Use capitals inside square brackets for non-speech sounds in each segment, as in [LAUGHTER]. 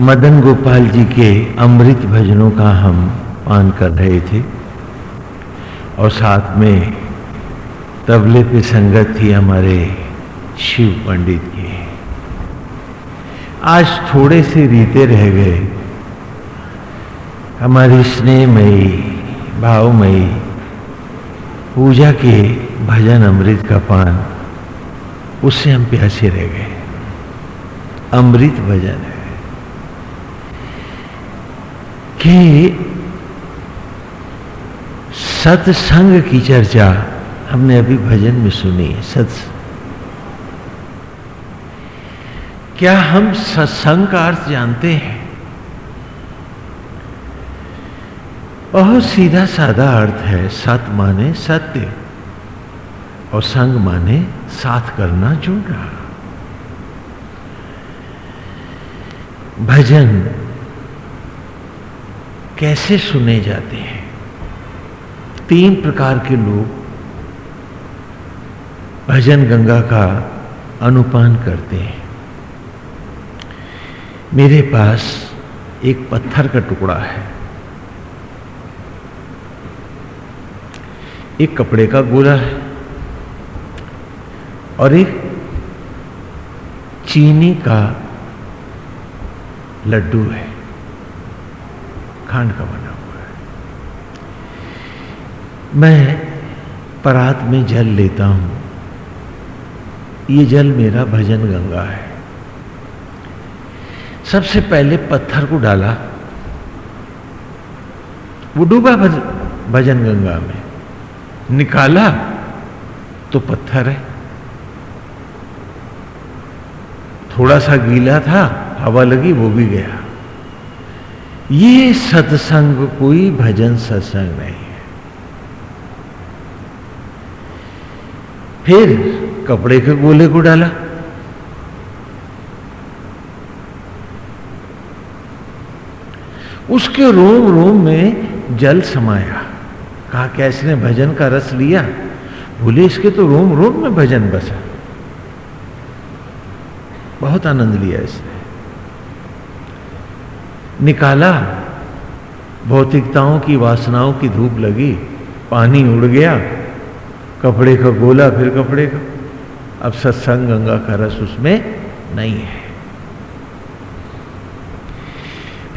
मदन गोपाल जी के अमृत भजनों का हम पान कर रहे थे और साथ में तबले पे संगत थी हमारे शिव पंडित की। आज थोड़े से रीते रह गए। हमारी स्नेहमयी, भावमयी पूजा के भजन अमृत का पान, उससे हम प्यासे रह गए। अमृत भजन है। कि सत्संग की चर्चा हमने अभी भजन में सुनी है, सत्स। क्या हम सत्संग का अर्थ जानते हैं? बहुत सीधा साधा अर्थ है, सत माने सत्य और संग माने साथ करना जुड़ना। भजन कैसे सुने जाते हैं? तीन प्रकार के लोग भजन गंगा का अनुपान करते हैं। मेरे पास एक पत्थर का टुकड़ा है। एक कपड़े का गोला है और एक चीनी का लड्डू है। खांड का बना हुआ है। मैं परात में जल लेता हूँ। ये जल मेरा भजन गंगा है। सबसे पहले पत्थर को डाला। वो डूबा भजन गंगा में। निकाला तो पत्थर है। थोड़ा सा गीला था, हवा लगी, वो भी गया। ये सत्संग कोई भजन सत्संग नहीं है। फिर कपड़े के गोले को डाला। उसके रोम रोम में जल समाया। कहा कैसे ने भजन का रस लिया? बोले, इसके तो रोम रोम में भजन बसा। बहुत आनंद लिया इसने। निकाला। भौतिकताओं की वासनाओं की धूप लगी। पानी उड़ गया। कपड़े का गोला फिर कपड़े का। अब सत्संग गंगा का रस उसमें नहीं है।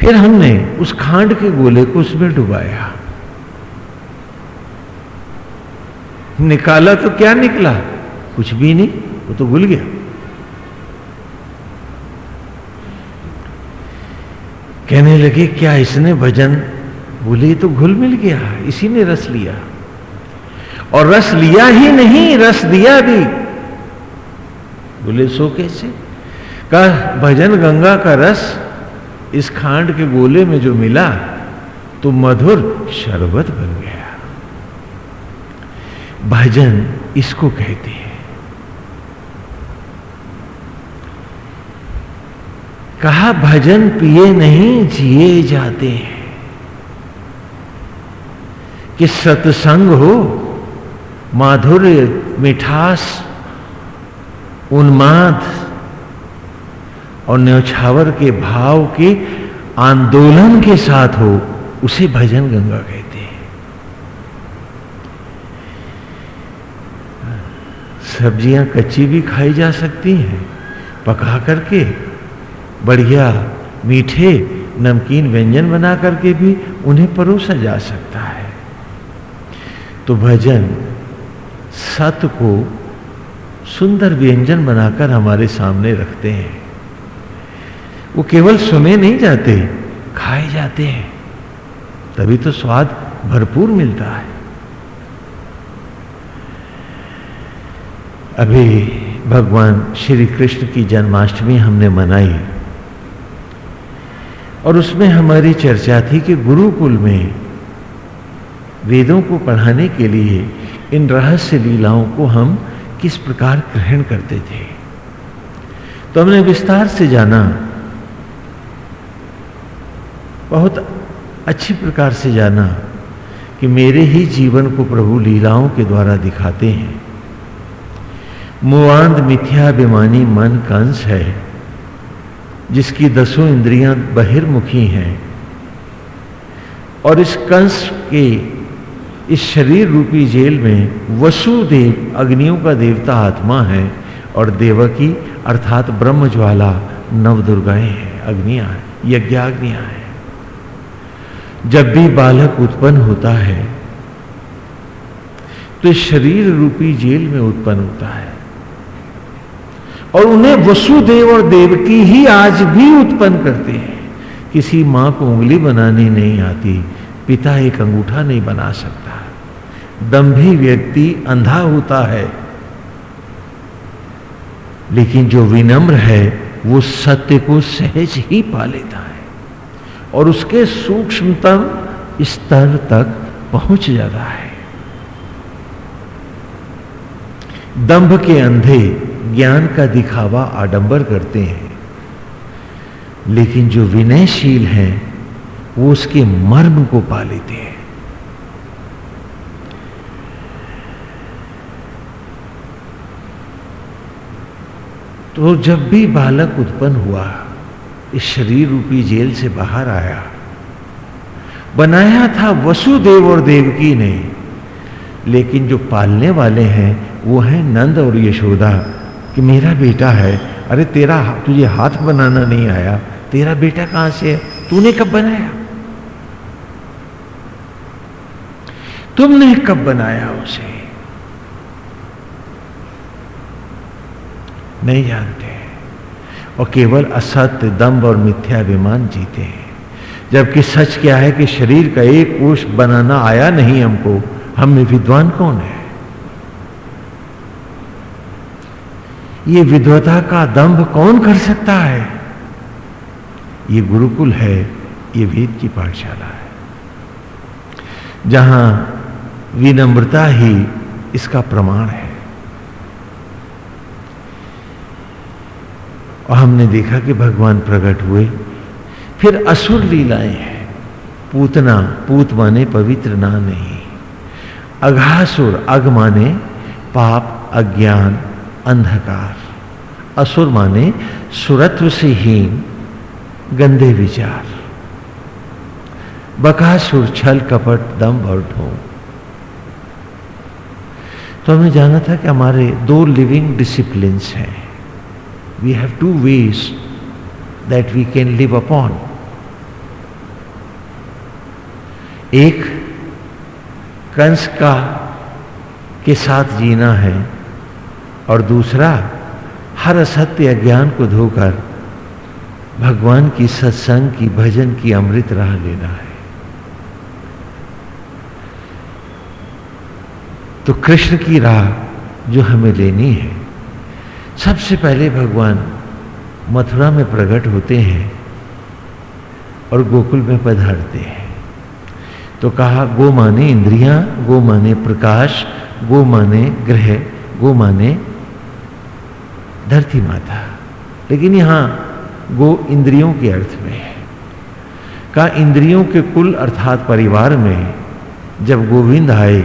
फिर हमने उस खांड के गोले को उसमें डुबाया। निकाला तो क्या निकला? कुछ भी नहीं, वो तो गुल गया। कहने लगे, क्या इसने भजन बोले? तो घुल मिल गया, इसी ने रस लिया। और रस लिया ही नहीं, रस दिया भी। बोले, सो कैसे? कहा, भजन गंगा का रस इस खांड के गोले में जो मिला तो मधुर शरबत बन गया। भजन इसको कहते हैं। कहा, भजन पिए नहीं, जिए जाते हैं। कि सत्संग हो, माधुर्य, मिठास, उन्माद और न्यौछावर के भाव के आंदोलन के साथ हो, उसे भजन गंगा कहते हैं। सब्ज़ियाँ कच्ची भी खाई जा सकती हैं, पका करके बढ़िया, मीठे, नमकीन व्यंजन बना करके भी उन्हें परोसा जा सकता है। तो भजन सत को सुंदर व्यंजन बनाकर हमारे सामने रखते हैं। वो केवल सुने नहीं जाते, खाए जाते हैं। तभी तो स्वाद भरपूर मिलता है। अभी भगवान श्री कृष्ण की जन्माष्टमी हमने मनाई। और उसमें हमारी चर्चा थी कि गुरुकुल में वेदों को पढ़ाने के लिए इन रहस्य लीलाओं को हम किस प्रकार ग्रहण करते थे। तो हमने विस्तार से जाना। बहुत अच्छी प्रकार से जाना कि मेरे ही जीवन को प्रभु लीलाओं के द्वारा दिखाते हैं। मुआंद मिथ्याभिमानी मन कंस है। जिसकी दसों इंद्रियाँ बहिर्मुखी हैं और इस कंस के इस शरीर रूपी जेल में वसुदेव अग्नियों का देवता आत्मा है और देवकी अर्थात ब्रह्म ज्वाला नव दुर्गाएँ हैं, अग्नियाँ हैं, यज्ञाग्नियाँ हैं। जब भी बालक उत्पन्न होता है तो शरीर रूपी जेल में उत्पन्न होता है। और उन्हें वसुदेव और देवकी ही आज भी उत्पन्न करते हैं। किसी माँ को उंगली बनानी नहीं आती, पिता एक अंगूठा नहीं बना सकता। दम्भी व्यक्ति अंधा होता है। लेकिन जो विनम्र है, वो सत्य को सहज ही पा लेता है और उसके सूक्ष्मतम स्तर तक पहुँच जाता है। दंभ के अंधे ज्ञान का दिखावा आडंबर करते हैं। लेकिन जो विनयशील हैं, वो उसके मर्म को पा लेते हैं। तो जब भी बालक उत्पन्न हुआ, इस शरीर रूपी जेल से बाहर आया। बनाया था वसुदेव और देवकी ने, लेकिन जो पालने वाले हैं, वो हैं नंद और यशोदा। कि मेरा बेटा है। अरे, तेरा तुझे हाथ बनाना नहीं आया। तेरा बेटा कहाँ से है? तूने कब बनाया? तुमने कब बनाया उसे? नहीं जानते। और केवल असत्य दम्ब और मिथ्याभिमान जीते हैं। जबकि सच क्या है कि शरीर का एक कोष बनाना आया नहीं हमको, हम में विद्वान कौन है? ये विद्वता का दंभ कौन कर सकता है? ये गुरुकुल है, ये वेद की पाठशाला है। जहाँ विनम्रता ही इसका प्रमाण है। और हमने देखा कि भगवान प्रकट हुए, फिर असुर लीलाएँ हैं। पूतना पूत माने पवित्र ना नहीं। अघासुर अग माने पाप, अज्ञान अंधकार। असुर माने सुरत्व से हीन, गंदे विचार। बकासुर, छल, कपट, दम और ढोंग। तो हमें जाना था कि हमारे दो लिविंग डिसिप्लिन हैं। We have two ways that we can live upon एक, कंस का, के साथ जीना है। और दूसरा, हर असत्य ज्ञान को धोकर भगवान की सत्संग की भजन की अमृत राह लेना है। तो कृष्ण की राह जो हमें लेनी है, सबसे पहले भगवान मथुरा में प्रकट होते हैं और गोकुल में पधारते हैं। तो कहा, गो माने इंद्रियाँ, गो माने प्रकाश, गो माने ग्रह, गो माने धरती माता। लेकिन यहाँ गो इंद्रियों के अर्थ में है। का इंद्रियों के कुल अर्थात परिवार में जब गोविंद आए,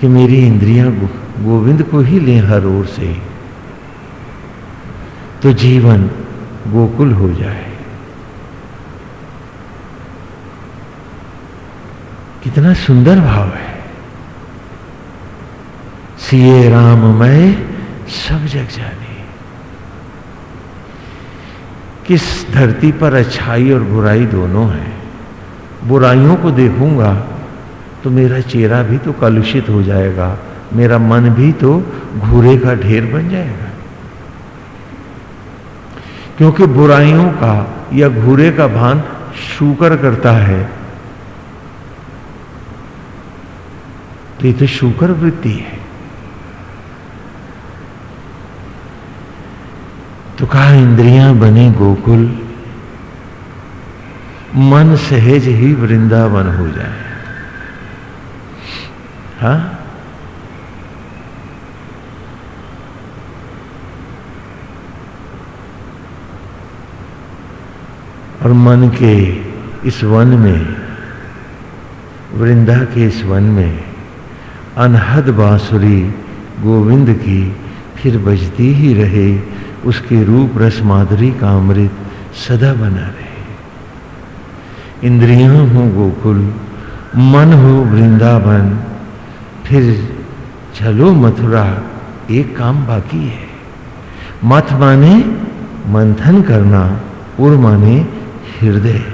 कि मेरी इंद्रियाँ गोविंद को ही लें हर ओर से तो जीवन गोकुल हो जाए। कितना सुंदर भाव है। सिए राम मैं, सब जग जाने। किस धरती पर अच्छाई और बुराई दोनों है? बुराइयों को देखूँगा तो मेरा चेहरा भी तो कलुषित हो जाएगा, मेरा मन भी तो घूरे का ढेर बन जाएगा। क्योंकि बुराइयों का या घूरे का भान शुकर करता है। तो ये तो शुकर वृत्ति है। तो कहा, इंद्रियाँ बने गोकुल, मन सहज ही वृंदावन हो जाए। हा? और मन के इस वन में, वृंदा के इस वन में, अनहद बांसुरी गोविंद की फिर बजती ही रहे। उसके रूप रस माधुरी का अमृत सदा बना रहे। इंद्रियाँ हो गोकुल, मन हो वृंदावन, फिर चलो मथुरा, एक काम बाकी है। मत माने मंथन करना, उर माने हृदय।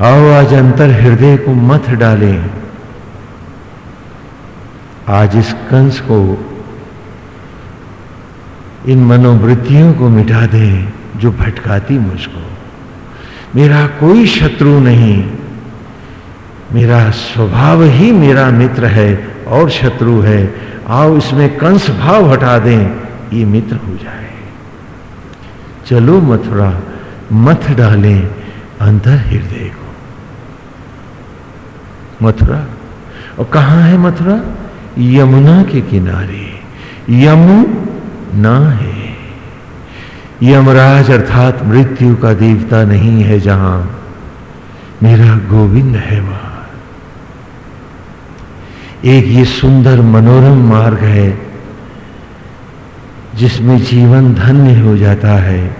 आओ आज अंतर हृदय को मथ डालें। आज इस कंस को इन मनोवृत्तियों को मिटा दे जो भटकाती मुझको। मेरा कोई शत्रु नहीं। मेरा स्वभाव ही मेरा मित्र है और शत्रु है। आओ इसमें कंस भाव हटा दें, ये मित्र हो जाए। चलो मथुरा, मथ डालें अंतर हृदय को। मथुरा? और कहाँ है मथुरा? यमुना के किनारे। यमु ना है। यमराज अर्थात मृत्यु का देवता नहीं है जहाँ मेरा गोविंद है वहाँ। एक ये सुंदर मनोरम मार्ग है, जिसमें जीवन धन्य हो जाता है,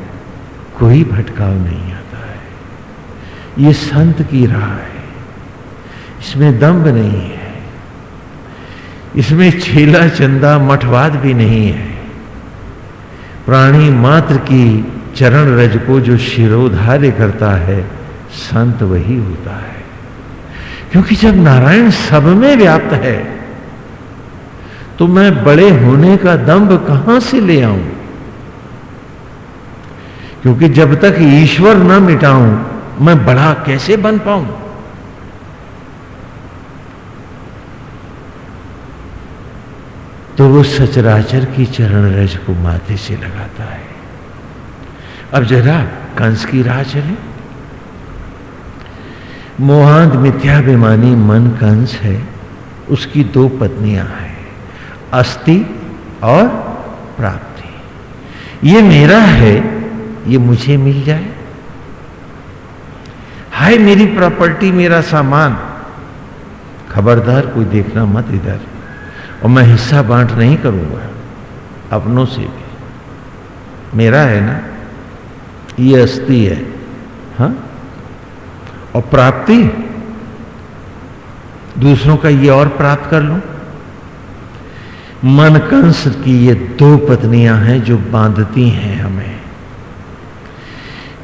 कोई भटकाव नहीं आता है। ये संत की राह है। इसमें दम्ब नहीं है। इसमें छेला चंदा मठवाद भी नहीं है। प्राणी मात्र की चरण रज को जो शिरोधार्य करता है, संत वही होता है। क्योंकि जब नारायण सब में व्याप्त है तो मैं बड़े होने का दंभ कहाँ से ले आऊँ? क्योंकि जब तक ईश्वर न मिटाऊं, मैं बड़ा कैसे बन पाऊँ? तो वो सचराचर की चरण रज को माथे से लगाता है। अब जरा कंस की राह चले। मोहांत मिथ्याभिमानी मन कंस है, उसकी दो पत्नियाँ हैं, अस्थि और प्राप्ति। ये मेरा है, ये मुझे मिल जाए। हाय मेरी प्रॉपर्टी, मेरा सामान। खबरदार कोई देखना मत इधर। और मैं हिस्सा बांट नहीं करूँगा, अपनों से भी। मेरा है ना? ये अस्थि है। हा? और प्राप्ति? दूसरों का ये और प्राप्त कर लू? मन कंस की ये दो पत्नियाँ हैं जो बांधती हैं हमें।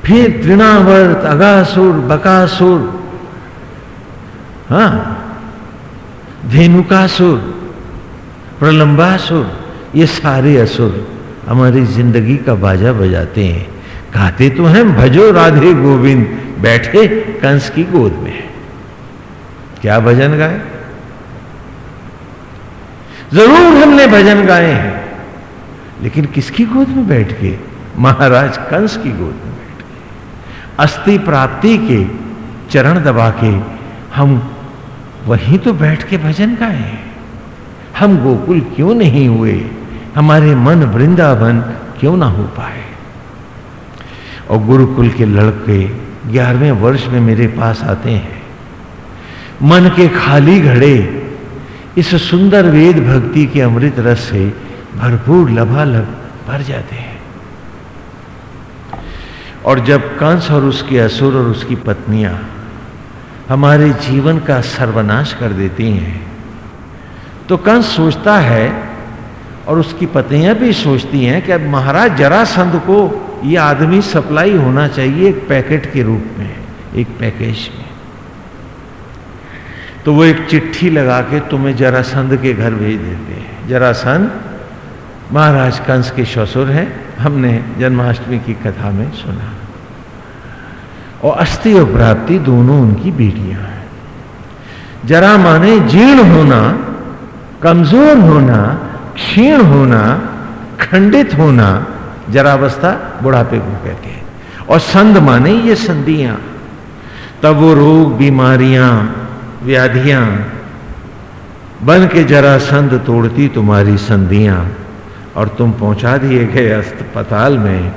फिर तृणावर्त, अगासुर, बकासुर। हा? धेनुकासुर। प्रलंबासुर ये सारे असुर हमारी ज़िंदगी का बाजा बजाते हैं। गाते तो हैं, भजो राधे गोविंद, बैठे कंस की गोद में क्या भजन गाए? ज़रूर हमने भजन गाए हैं। लेकिन किसकी गोद में बैठ के? महाराज कंस की गोद में बैठ के। अस्थि प्राप्ति के चरण दबा के हम वहीं तो बैठ के भजन गाए हैं। हम गोकुल क्यों नहीं हुए? हमारे मन वृंदावन क्यों ना हो पाए? और गुरुकुल के लड़के ग्यारहवें वर्ष में मेरे पास आते हैं। मन के खाली घड़े इस सुंदर वेद भक्ति के अमृत रस से भरपूर लभालब भर जाते हैं। और जब कंस और उसके असुर और उसकी पत्नियाँ हमारे जीवन का सर्वनाश कर देती हैं तो कंस सोचता है और उसकी पत्नियाँ भी सोचती हैं कि अब महाराज जरासंध को ये आदमी सप्लाई होना चाहिए एक पैकेट के रूप में, एक पैकेज में। तो वो एक चिट्ठी लगा के तुम्हें जरासंध के घर भेज देते हैं। जरासंध महाराज कंस के ससुर हैं, हमने जन्माष्टमी की कथा में सुना। और अस्थि और प्राप्ति दोनों उनकी बेटियाँ हैं। जरा माने जीर्ण होना कमज़ोर होना, क्षीण होना, खंडित होना, जरावस्था बुढ़ापे को कहते हैं। और संध माने ये संधियाँ। तब वो रोग, बीमारियाँ, व्याधियाँ, बन के जरा संध तोड़ती तुम्हारी संधियाँ, और तुम पहुँचा दिए गए अस्पताल में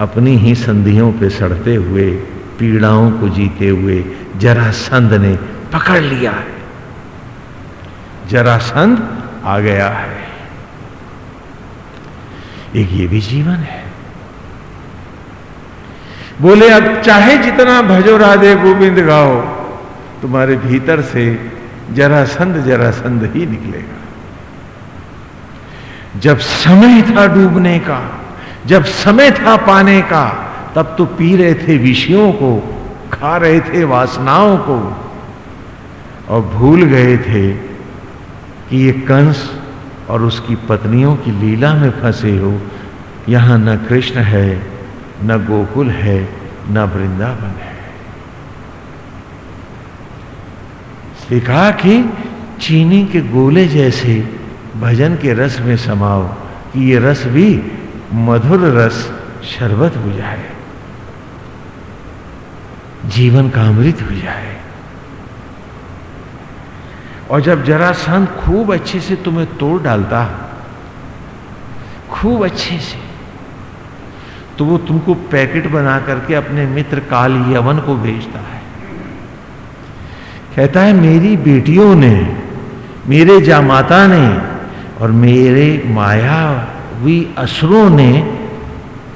अपनी ही संधियों पे सड़ते हुए, पीड़ाओं को जीते हुए जरा संध ने पकड़ लिया। है जरासंध आ गया है। एक ये भी जीवन है। बोले, अब चाहे जितना भजो राधे गोविंद गाओ, तुम्हारे भीतर से जरासंध जरासंध ही निकलेगा। जब समय था डूबने का, जब समय था पाने का, तब तो पी रहे थे विषयों को, खा रहे थे वासनाओं को और भूल गए थे कि ये कंस और उसकी पत्नियों की लीला में फंसे हो। यहाँ न कृष्ण है, न गोकुल है, न वृंदावन है। इसलिए कहा कि चीनी के गोले जैसे भजन के रस में समाओ कि ये रस भी मधुर रस शरबत हो जाए, जीवन का अमृत हो जाए। और जब जरासंध खूब अच्छे से तुम्हें तोड़ डालता, खूब अच्छे से तो वो तुमको पैकेट बना करके अपने मित्र काल यवन को भेजता है। कहता है, मेरी बेटियों ने, मेरे जामाता ने और मेरे मायावी असुरों ने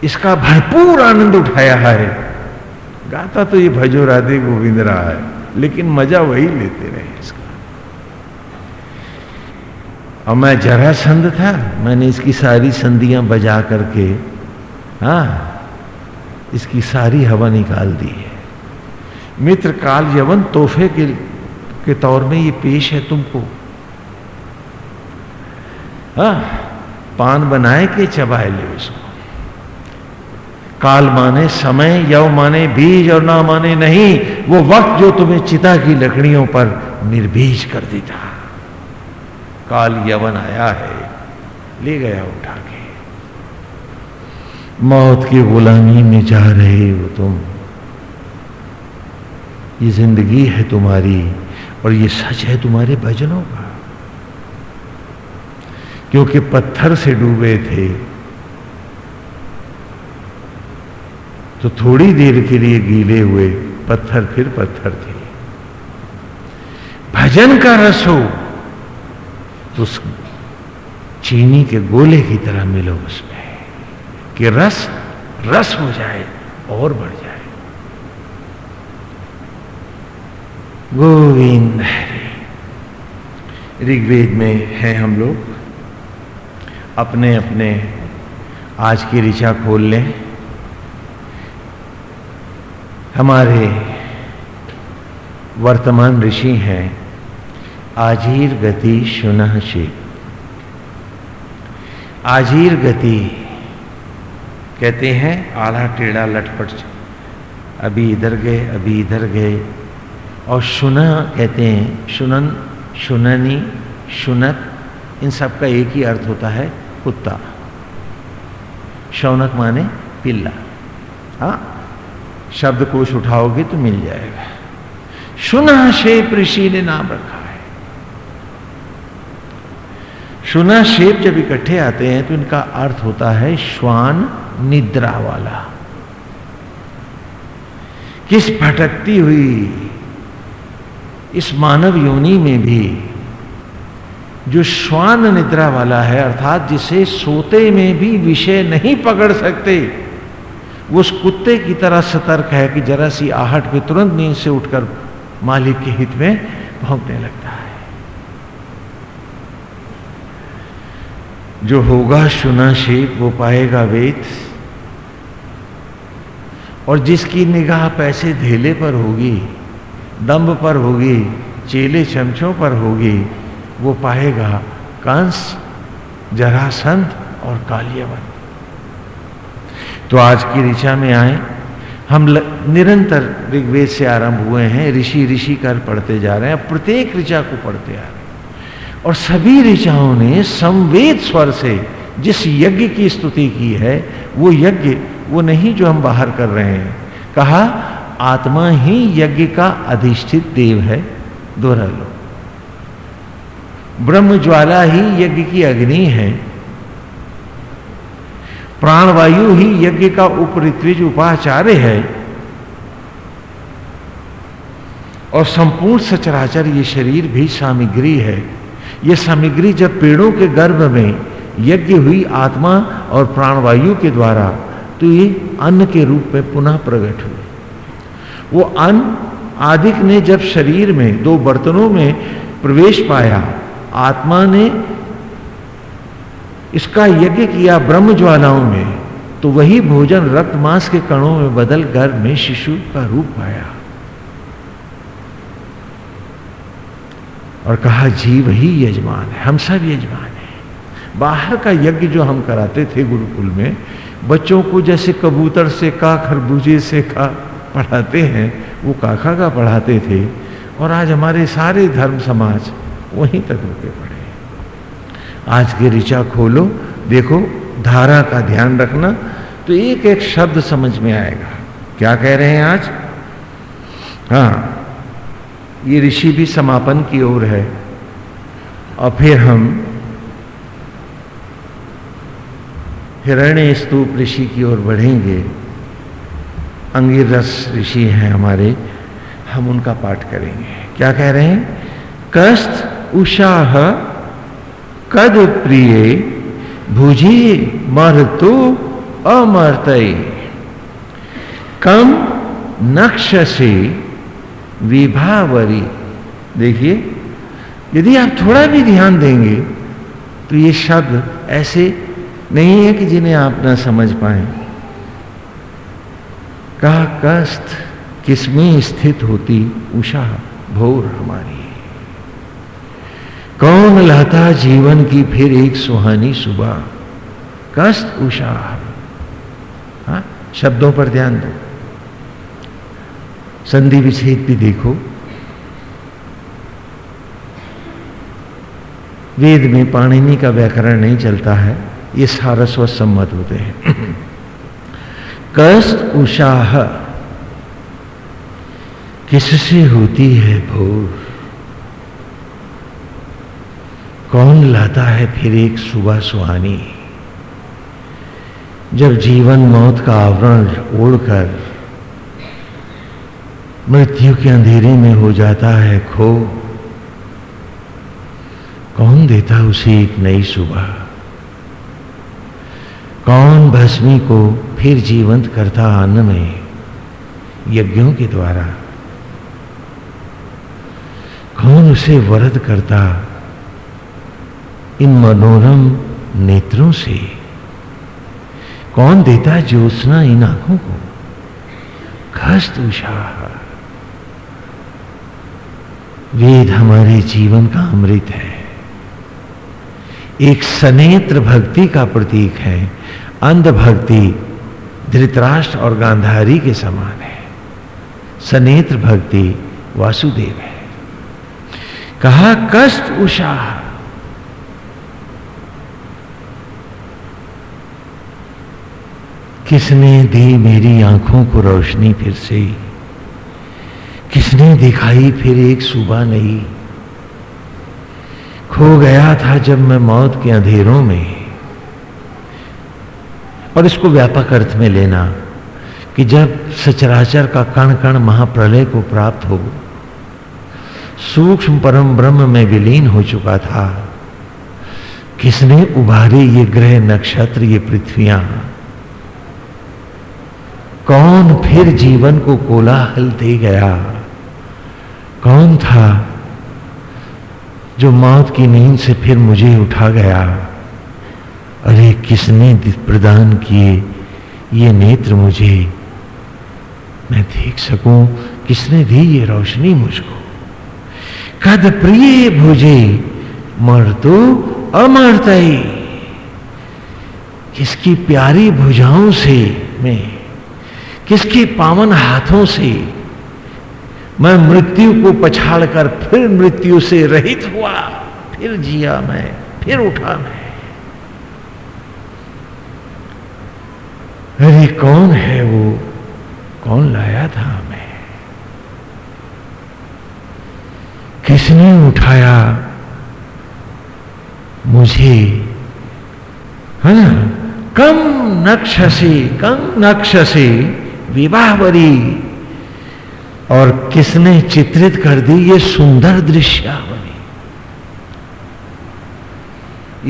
इसका भरपूर आनंद उठाया है। गाता तो ये भजो राधे गोविंद रहा है, लेकिन मज़ा वही लेते रहे इसका। और मैं जरासंध था, मैंने इसकी सारी संधियाँ बजा करके हाँ इसकी सारी हवा निकाल दी है। मित्र काल यवन तोहफे के के तौर में ये पेश है तुमको। हाँ पान बनाए के चबाए ले उसको। काल माने समय, यव माने बीज और ना माने नहीं, वो वक्त जो तुम्हें चिता की लकड़ियों पर निर्बीज कर देता। काल यवन आया है, ले गया उठा के। मौत की गुलामी में जा रहे हो तुम। ये ज़िंदगी है तुम्हारी और ये सच है तुम्हारे भजनों का। क्योंकि पत्थर से डूबे थे तो थोड़ी देर के लिए गीले हुए पत्थर फिर पत्थर थे। भजन का रस हो उस चीनी के गोले की तरह मिलो उसमें, कि रस रस हो जाए और बढ़ जाए। गोविंद ऋग्वेद में है हम लोग। अपने अपने आज की ऋचा खोल लें। हमारे वर्तमान ऋषि हैं आजीर गति शुनह शिव आजीर गति कहते हैं, आधा टेढ़ा लटपट अभी इधर गए, अभी इधर गए। और शुना कहते हैं, सुनन, सुननी सुनक इन सब का एक ही अर्थ होता है, कुत्ता। शौनक माने पिल्ला। हाँ शब्द कोश उठाओगे तो मिल जाएगा। शुना शेप ऋषि ने नाम रखा है शुना शेप जब इकट्ठे आते हैं तो इनका अर्थ होता है श्वान निद्रा वाला। किस भटकती हुई, इस मानव योनि में भी जो श्वान निद्रा वाला है, अर्थात जिसे सोते में भी विषय नहीं पकड़ सकते, वो उस कुत्ते की तरह सतर्क है कि जरा सी आहट पे तुरंत नींद से उठकर मालिक के हित में भोंकने लगता है। जो होगा सुना शेप, वो पाएगा वेद। और जिसकी निगाह पैसे धेले पर होगी दम्ब पर होगी, चेले चमचों पर होगी, वो पाएगा कंस जरासंध और कालियावन तो आज की ऋचा में आए। हम निरंतर ऋग्वेद से आरंभ हुए हैं, ऋषि ऋषि कर पढ़ते जा रहे हैं प्रत्येक ऋचा को पढ़ते आ रहे हैं। और सभी ऋचाओं ने संवेद स्वर से जिस यज्ञ की स्तुति की है, वो यज्ञ, वो नहीं जो हम बाहर कर रहे हैं। कहा, आत्मा ही यज्ञ का अधिष्ठित देव है। दोहरा लो। ब्रह्म ज्वाला ही यज्ञ की अग्नि है। प्राणवायु ही यज्ञ का उपरित्विज उपाचार्य है। और संपूर्ण सचराचर ये शरीर भी सामग्री है। ये सामग्री जब पेड़ों के गर्भ में यज्ञ हुई आत्मा और प्राणवायु के द्वारा तो ये अन्न के रूप में पुनः प्रकट हुए। वो अन्न आदिक ने जब शरीर में, दो बर्तनों में प्रवेश पाया, आत्मा ने इसका यज्ञ किया ब्रह्म ज्वालाओं में तो वही भोजन रक्त मांस के कणों में बदल गर्भ में शिशु का रूप पाया। और कहा, जीव ही यजमान है, हम सब यजमान है। बाहर का यज्ञ जो हम कराते थे गुरुकुल में, बच्चों को जैसे कबूतर से का खरबूजे से का पढ़ाते हैं, वो काका का पढ़ाते थे, और आज हमारे सारे धर्म समाज वहीं तक रुके पड़े आज के ऋचा खोलो, देखो, धारा का ध्यान रखना तो एक एक शब्द समझ में आएगा। क्या कह रहे हैं आज? हाँ ये ऋषि भी समापन की ओर है। और फिर हम हिरण्य स्तूप ऋषि की ओर बढ़ेंगे। अंगिरस ऋषि हैं हमारे, हम उनका पाठ करेंगे। क्या कह रहे हैं? कस्त उषाह कद प्रिय, भुजी मरतु अमर्त कम नक्ष से विभावरी। देखिए, यदि आप थोड़ा भी ध्यान देंगे तो ये शब्द ऐसे नहीं है कि जिन्हें आप ना समझ पाए। कहा कस्त किसमें स्थित होती? उषा भोर हमारी। कौन लाता जीवन की फिर एक सुहानी सुबह? कस्त उषा। शब्दों पर ध्यान दो। संधि विच्छेद भी देखो। वेद में पाणिनि का व्याकरण नहीं चलता है, ये सारस्वत सम्मत होते हैं। [CLEARS THROAT] कष्ट उषाह, किससे होती है भोर? कौन लाता है फिर एक सुबह सुहानी? जब जीवन मौत का आवरण ओढ़कर मृत्यु के अंधेरे में हो जाता है खो। कौन देता उसे एक नई सुबह? कौन भस्मी को फिर जीवंत करता अन्न में, यज्ञों के द्वारा? कौन उसे वरद करता इन मनोरम नेत्रों से? कौन देता ज्योत्सना इन आँखों को? खस्त उषा। वेद हमारे जीवन का अमृत है। एक सनेत्र भक्ति का प्रतीक है। अंध भक्ति धृतराष्ट्र और गांधारी के समान है। सनेत्र भक्ति वासुदेव है। कहा, कष्ट उषा। किसने दी मेरी आँखों को रोशनी फिर से? किसने दिखाई फिर एक सुबह नहीं? खो गया था जब मैं मौत के अंधेरों में। और इसको व्यापक अर्थ में लेना कि जब सचराचर का कण कण महाप्रलय को प्राप्त हो, सूक्ष्म परम ब्रह्म में विलीन हो चुका था, किसने उभारे ये ग्रह नक्षत्र, ये पृथ्वियाँ? कौन फिर जीवन को कोलाहल दे गया? कौन था जो मौत की नींद से फिर मुझे उठा गया? अरे, किसने प्रदान किए ये नेत्र मुझे? मैं देख सकूँ, किसने दी ये रोशनी मुझको? कद प्रिय भुजे, मर तो अमरत किसकी प्यारी भुजाओं से मैं, किसके पावन हाथों से मैं मृत्यु को पछाड़कर फिर मृत्यु से रहित हुआ। फिर जिया मैं, फिर उठा मैं। अरे, कौन है वो? कौन लाया था मैं किसने उठाया? मुझे। है ना? कम नक्ष से कम नक्ष से विवाहवरी और किसने चित्रित कर दी ये सुंदर दृश्यावली?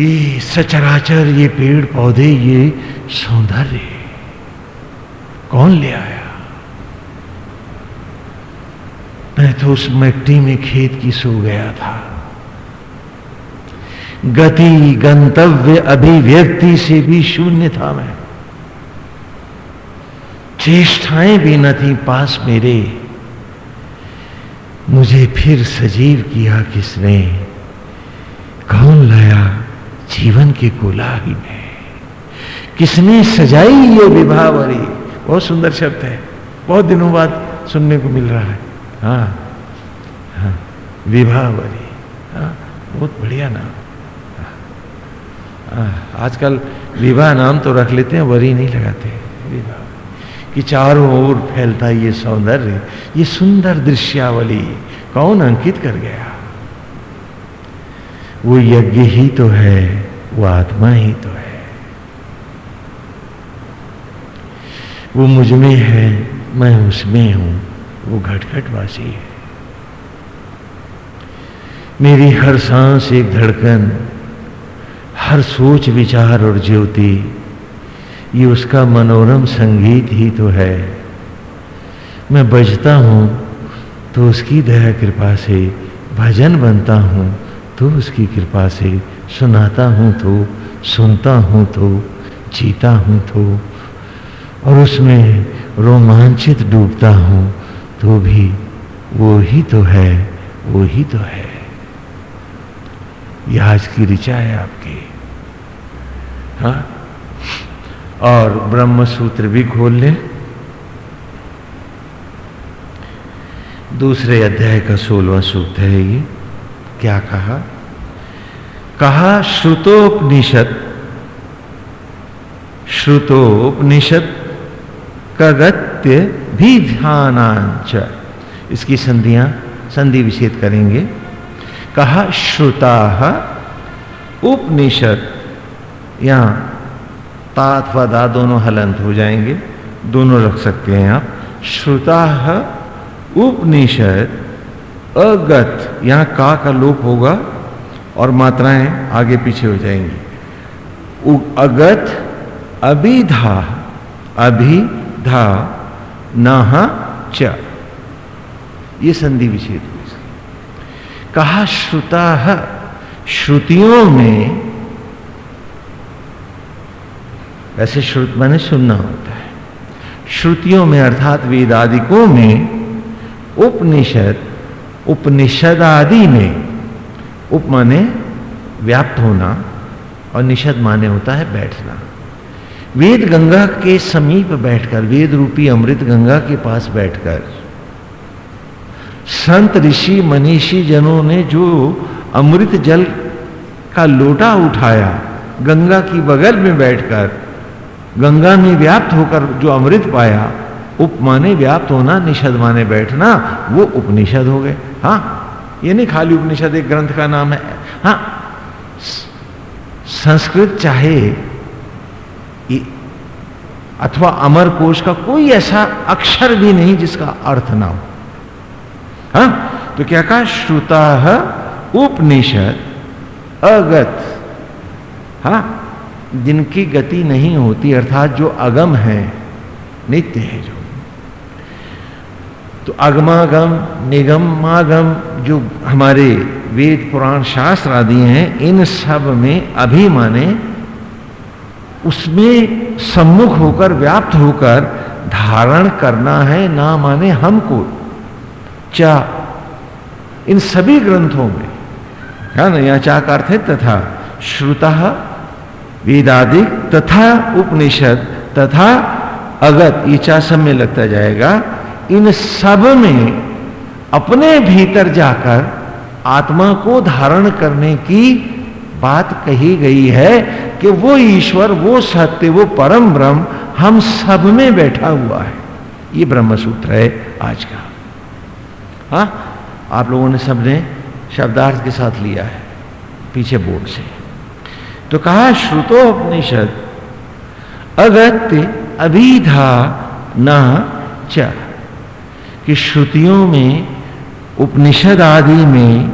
ये सचराचर, ये पेड़ पौधे, ये सौंदर्य, कौन ले आया? मैं तो उस मिट्टी में खेत की सो गया था। गति, गंतव्य, अभिव्यक्ति से भी शून्य था मैं। चेष्टाएँ भी न थी पास मेरे। मुझे फिर सजीव किया किसने? कौन लाया जीवन के कोलाही में? किसने सजाई ये विभावरी बहुत सुंदर शब्द है। बहुत दिनों बाद सुनने को मिल रहा है। हाँ हाँ विभावरी हाँ बहुत बढ़िया नाम। हाँ, आजकल विवाह नाम तो रख लेते हैं वरी नहीं लगाते। विवाह। कि चारों ओर फैलता ये सौंदर्य, ये सुंदर दृश्यावली। कौन अंकित कर गया? वो यज्ञ ही तो है, वो आत्मा ही तो है। वो मुझमें है, मैं उसमें हूँ, वो घटघटवासी है। मेरी हर सांस एक धड़कन, हर सोच, विचार और ज्योति ये उसका मनोरम संगीत ही तो है। मैं बजता हूँ तो उसकी दया कृपा से भजन बनता हूँ तो उसकी कृपा से सुनाता हूँ तो सुनता हूँ तो जीता हूँ तो और उसमें रोमांचित डूबता हूँ तो भी वो ही तो है, वो ही तो है। यह आज की ऋचा है आपकी। हाँ? और ब्रह्म सूत्र भी खोल लें। दूसरे अध्याय का सोलवा सूत्र है ये। क्या कहा? कहा, श्रुतोपनिषद श्रुतोपनिषद का गत्य भी ध्यानांच। इसकी संधियाँ, संधि विषेद करेंगे। कहा, श्रुता, उपनिषद यहाँ ता अथवा दा दोनों हलंत हो जाएँगे। दोनों रख सकते हैं आप। श्रुता उपनिषद अगत, यहाँ का का लोप होगा और मात्राएँ आगे पीछे हो जाएँगी। अगत, अभिधा अभिधा न च। ये संधि विच्छेद हुई। कहा श्रुता श्रुतियों में वैसे श्रुत मैंने सुनना होता है। श्रुतियों में, अर्थात वेदादिकों में, उपनिषद उपनिषद आदि में, उप माने व्याप्त होना और निषद माने होता है बैठना। वेद गंगा के समीप बैठकर, वेद रूपी अमृत गंगा के पास बैठकर, संत ऋषि मनीषी जनों ने जो अमृत जल का लोटा उठाया, गंगा की बगल में बैठकर गंगा में व्याप्त होकर जो अमृत पाया, उपमाने व्याप्त होना, निषद माने बैठना, वो उपनिषद हो गए। हाँ ये नहीं खाली उपनिषद, एक ग्रंथ का नाम है। हाँ संस्कृत चाहे अथवा अमर कोश का कोई ऐसा अक्षर भी नहीं जिसका अर्थ ना हो। हाँ तो क्या कहा? श्रुता उपनिषद अगत। हा जिनकी गति नहीं होती, अर्थात जो अगम है, नित्य है जो। तो अगमागम, निगमागम, जो हमारे वेद पुराण शास्त्र आदि हैं, इन सब में अभी माने उसमें सम्मुख होकर, व्याप्त होकर, धारण करना है, ना माने हमको। चा, इन सभी ग्रंथों में है ना यहाँ चा का अर्थ है तथा श्रुता वेदादिक तथा उपनिषद तथा अगत ये चा सब में लगता जाएगा, इन सब में अपने भीतर जाकर आत्मा को धारण करने की बात कही गई है कि वो ईश्वर, वो सत्य, वो परम ब्रह्म हम सब में बैठा हुआ है। ये ब्रह्म सूत्र है आज का। हा, आप लोगों ने सबने शब्दार्थ के साथ लिया है, पीछे बोर्ड से। तो कहा, श्रुतो उपनिषद, अगत्य अभिधा न च, कि श्रुतियों में, उपनिषद आदि में,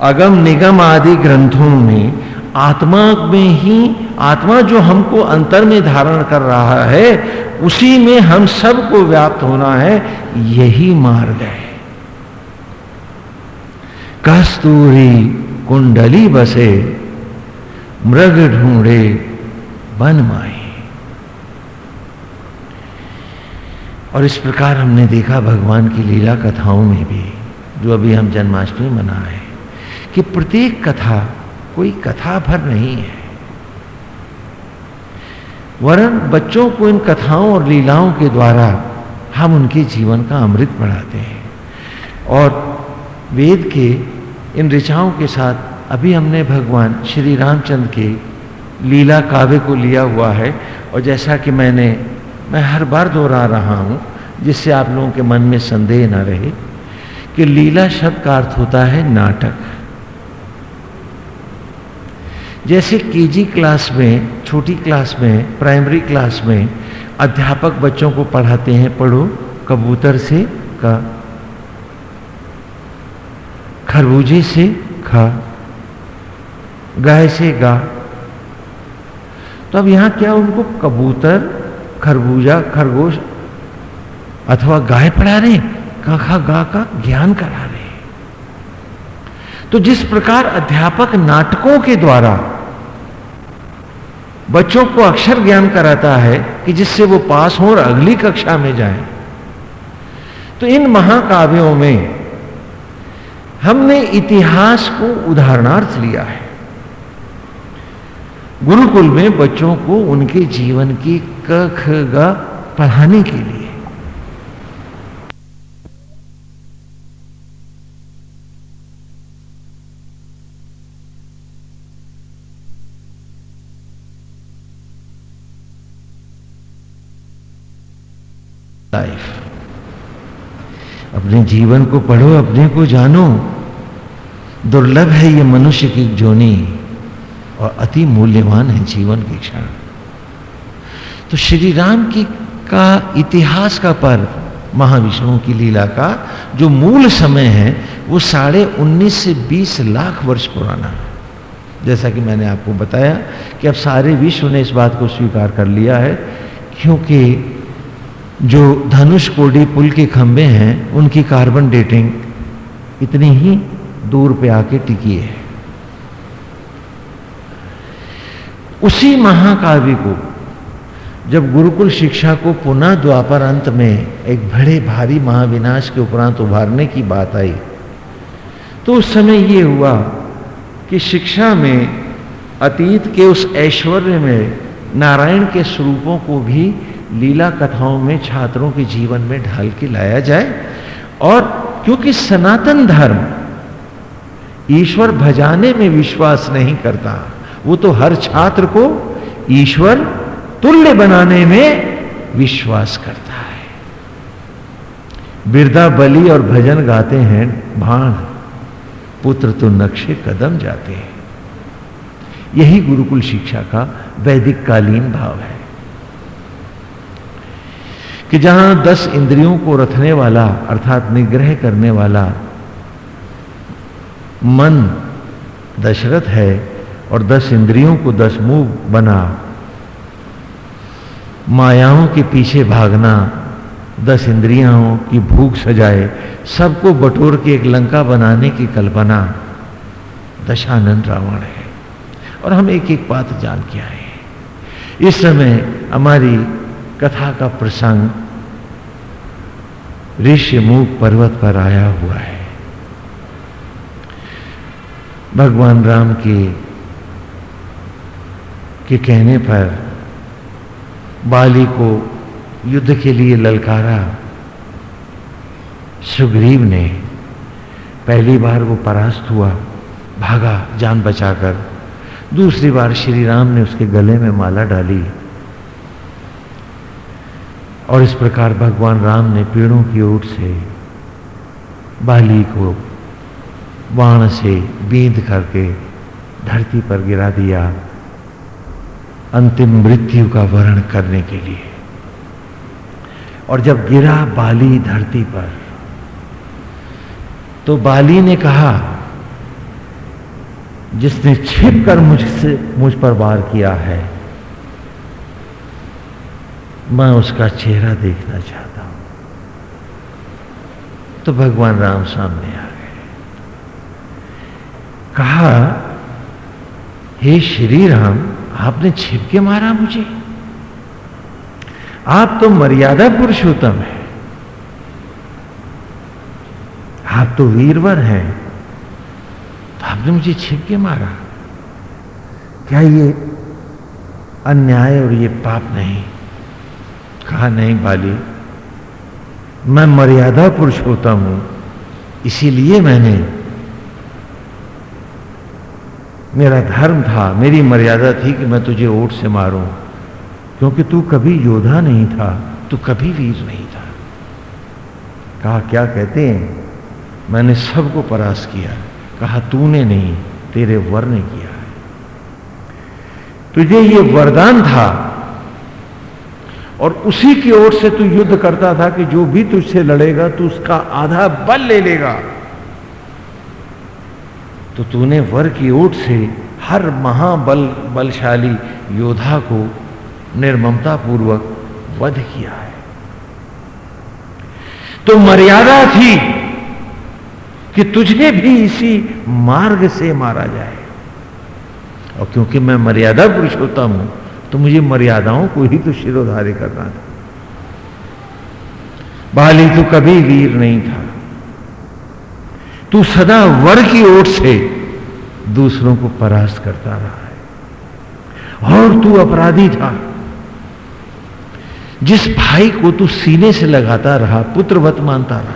अगम निगम आदि ग्रंथों में, आत्मा में ही, आत्मा जो हमको अंतर में धारण कर रहा है, उसी में हम सबको व्याप्त होना है, यही मार्ग है। कस्तूरी कुंडली बसे मृग ढूंढे बन माए। और इस प्रकार हमने देखा भगवान की लीला कथाओं में भी, जो अभी हम जन्माष्टमी मनाए कि प्रत्येक कथा कोई कथा भर नहीं है। वरन बच्चों को इन कथाओं और लीलाओं के द्वारा हम उनके जीवन का अमृत बढ़ाते हैं। और वेद के इन ऋचाओं के साथ अभी हमने भगवान श्री रामचंद्र के लीला काव्य को लिया हुआ है और जैसा कि मैंने, मैं हर बार दोहरा रहा हूँ, जिससे आप लोगों के मन में संदेह न रहे, कि लीला शब्द का अर्थ होता है नाटक। जैसे केजी क्लास में, छोटी क्लास में, प्राइमरी क्लास में अध्यापक बच्चों को पढ़ाते हैं, पढ़ो, कबूतर से का खरबूजे से खा। गाय से गा। तो अब यहाँ क्या उनको कबूतर, खरबूजा, खरगोश अथवा गाय पढ़ा रहे का खा गा का ज्ञान करा रहे तो जिस प्रकार अध्यापक नाटकों के द्वारा बच्चों को अक्षर ज्ञान कराता है कि जिससे वो पास हो और अगली कक्षा में जाए तो इन महाकाव्यों में हमने इतिहास को उदाहरणार्थ लिया है। गुरुकुल में बच्चों को उनके जीवन की क ख ग पढ़ाने के लिए। लाइफ अपने जीवन को पढ़ो, अपने को जानो। दुर्लभ है ये मनुष्य की जोनी। और अति मूल्यवान है जीवन के क्षण। तो श्री राम की का इतिहास का पर्व, महाविष्णु की लीला का जो मूल समय है, वो साढ़े उन्नीस से बीस लाख वर्ष पुराना है। जैसा कि मैंने आपको बताया कि अब सारे विश्व ने इस बात को स्वीकार कर लिया है, क्योंकि जो धनुष कोडी पुल के खंभे हैं, उनकी कार्बन डेटिंग इतनी ही दूर पे आके टिकी है। उसी महाकाव्य को, जब गुरुकुल शिक्षा को पुनः द्वापर अंत में एक बड़े भारी महाविनाश के उपरांत उभारने की बात आई तो उस समय ये हुआ कि शिक्षा में, अतीत के उस ऐश्वर्य में, नारायण के स्वरूपों को भी लीला कथाओं में छात्रों के जीवन में ढाल के लाया जाए और क्योंकि सनातन धर्म ईश्वर भजाने में विश्वास नहीं करता वो तो हर छात्र को ईश्वर तुल्य बनाने में विश्वास करता है। बिरदा बलि और भजन गाते हैं, भाण, पुत्र तो नक्शे कदम जाते हैं। यही गुरुकुल शिक्षा का वैदिक कालीन भाव है कि जहाँ दस इंद्रियों को रखने वाला, अर्थात निग्रह करने वाला मन दशरथ है और दस इंद्रियों को दस मुँह बना। मायाओं के पीछे भागना, दस इंद्रियाओं की भूख सजाए, सबको बटोर के एक लंका बनाने की कल्पना। दशानंद रावण है और हम एक एक बात जान के आए इस समय हमारी कथा का प्रसंग ऋषिमुख पर्वत पर आया हुआ है। भगवान राम के के कहने पर बाली को युद्ध के लिए ललकारा। सुग्रीव ने पहली बार वो परास्त हुआ, भागा जान बचाकर। दूसरी बार श्री राम ने उसके गले में माला डाली। और इस प्रकार भगवान राम ने पेड़ों की ओर से बाली को बाण से बींद करके धरती पर गिरा दिया। अंतिम मृत्यु का वर्ण करने के लिए। और जब गिरा बाली धरती पर तो बाली ने कहा, जिसने छिप कर मुझसे, मुझ पर वार किया है, मैं उसका चेहरा देखना चाहता हूँ। तो भगवान राम सामने आ गए। कहा, हे श्री राम आपने छिप के मारा मुझे। आप तो मर्यादा पुरुषोत्तम है। आप तो वीरवर हैं। तो आपने मुझे छिप के मारा। क्या ये अन्याय और ये पाप नहीं? कहा, नहीं बाली, मैं मर्यादा पुरुष होता हूँ, इसीलिए मैंने मेरा धर्म था, मेरी मर्यादा थी कि मैं तुझे ओट से मारूं, क्योंकि तू कभी योद्धा नहीं था, तू कभी वीर नहीं था। कहा, क्या कहते हैं? मैंने सबको परास किया। कहा, तूने नहीं, तेरे वर ने किया है। तुझे ये वरदान था और उसी की ओर से तू युद्ध करता था कि जो भी तुझसे लड़ेगा, तू उसका आधा बल ले लेगा। तो तूने वर की ओट से हर महाबल बलशाली योद्धा को निर्ममता पूर्वक वध किया है। तो मर्यादा थी कि तुझे भी इसी मार्ग से मारा जाए। और क्योंकि मैं मर्यादा पुरुष होता हूँ तो मुझे मर्यादाओं को ही तो शिरोधार्य करना था। बाली तो कभी वीर नहीं था। तू सदा वर की ओर से दूसरों को परास्त करता रहा है। और तू अपराधी था। जिस भाई को तू सीने से लगाता रहा, पुत्रवत मानता रहा।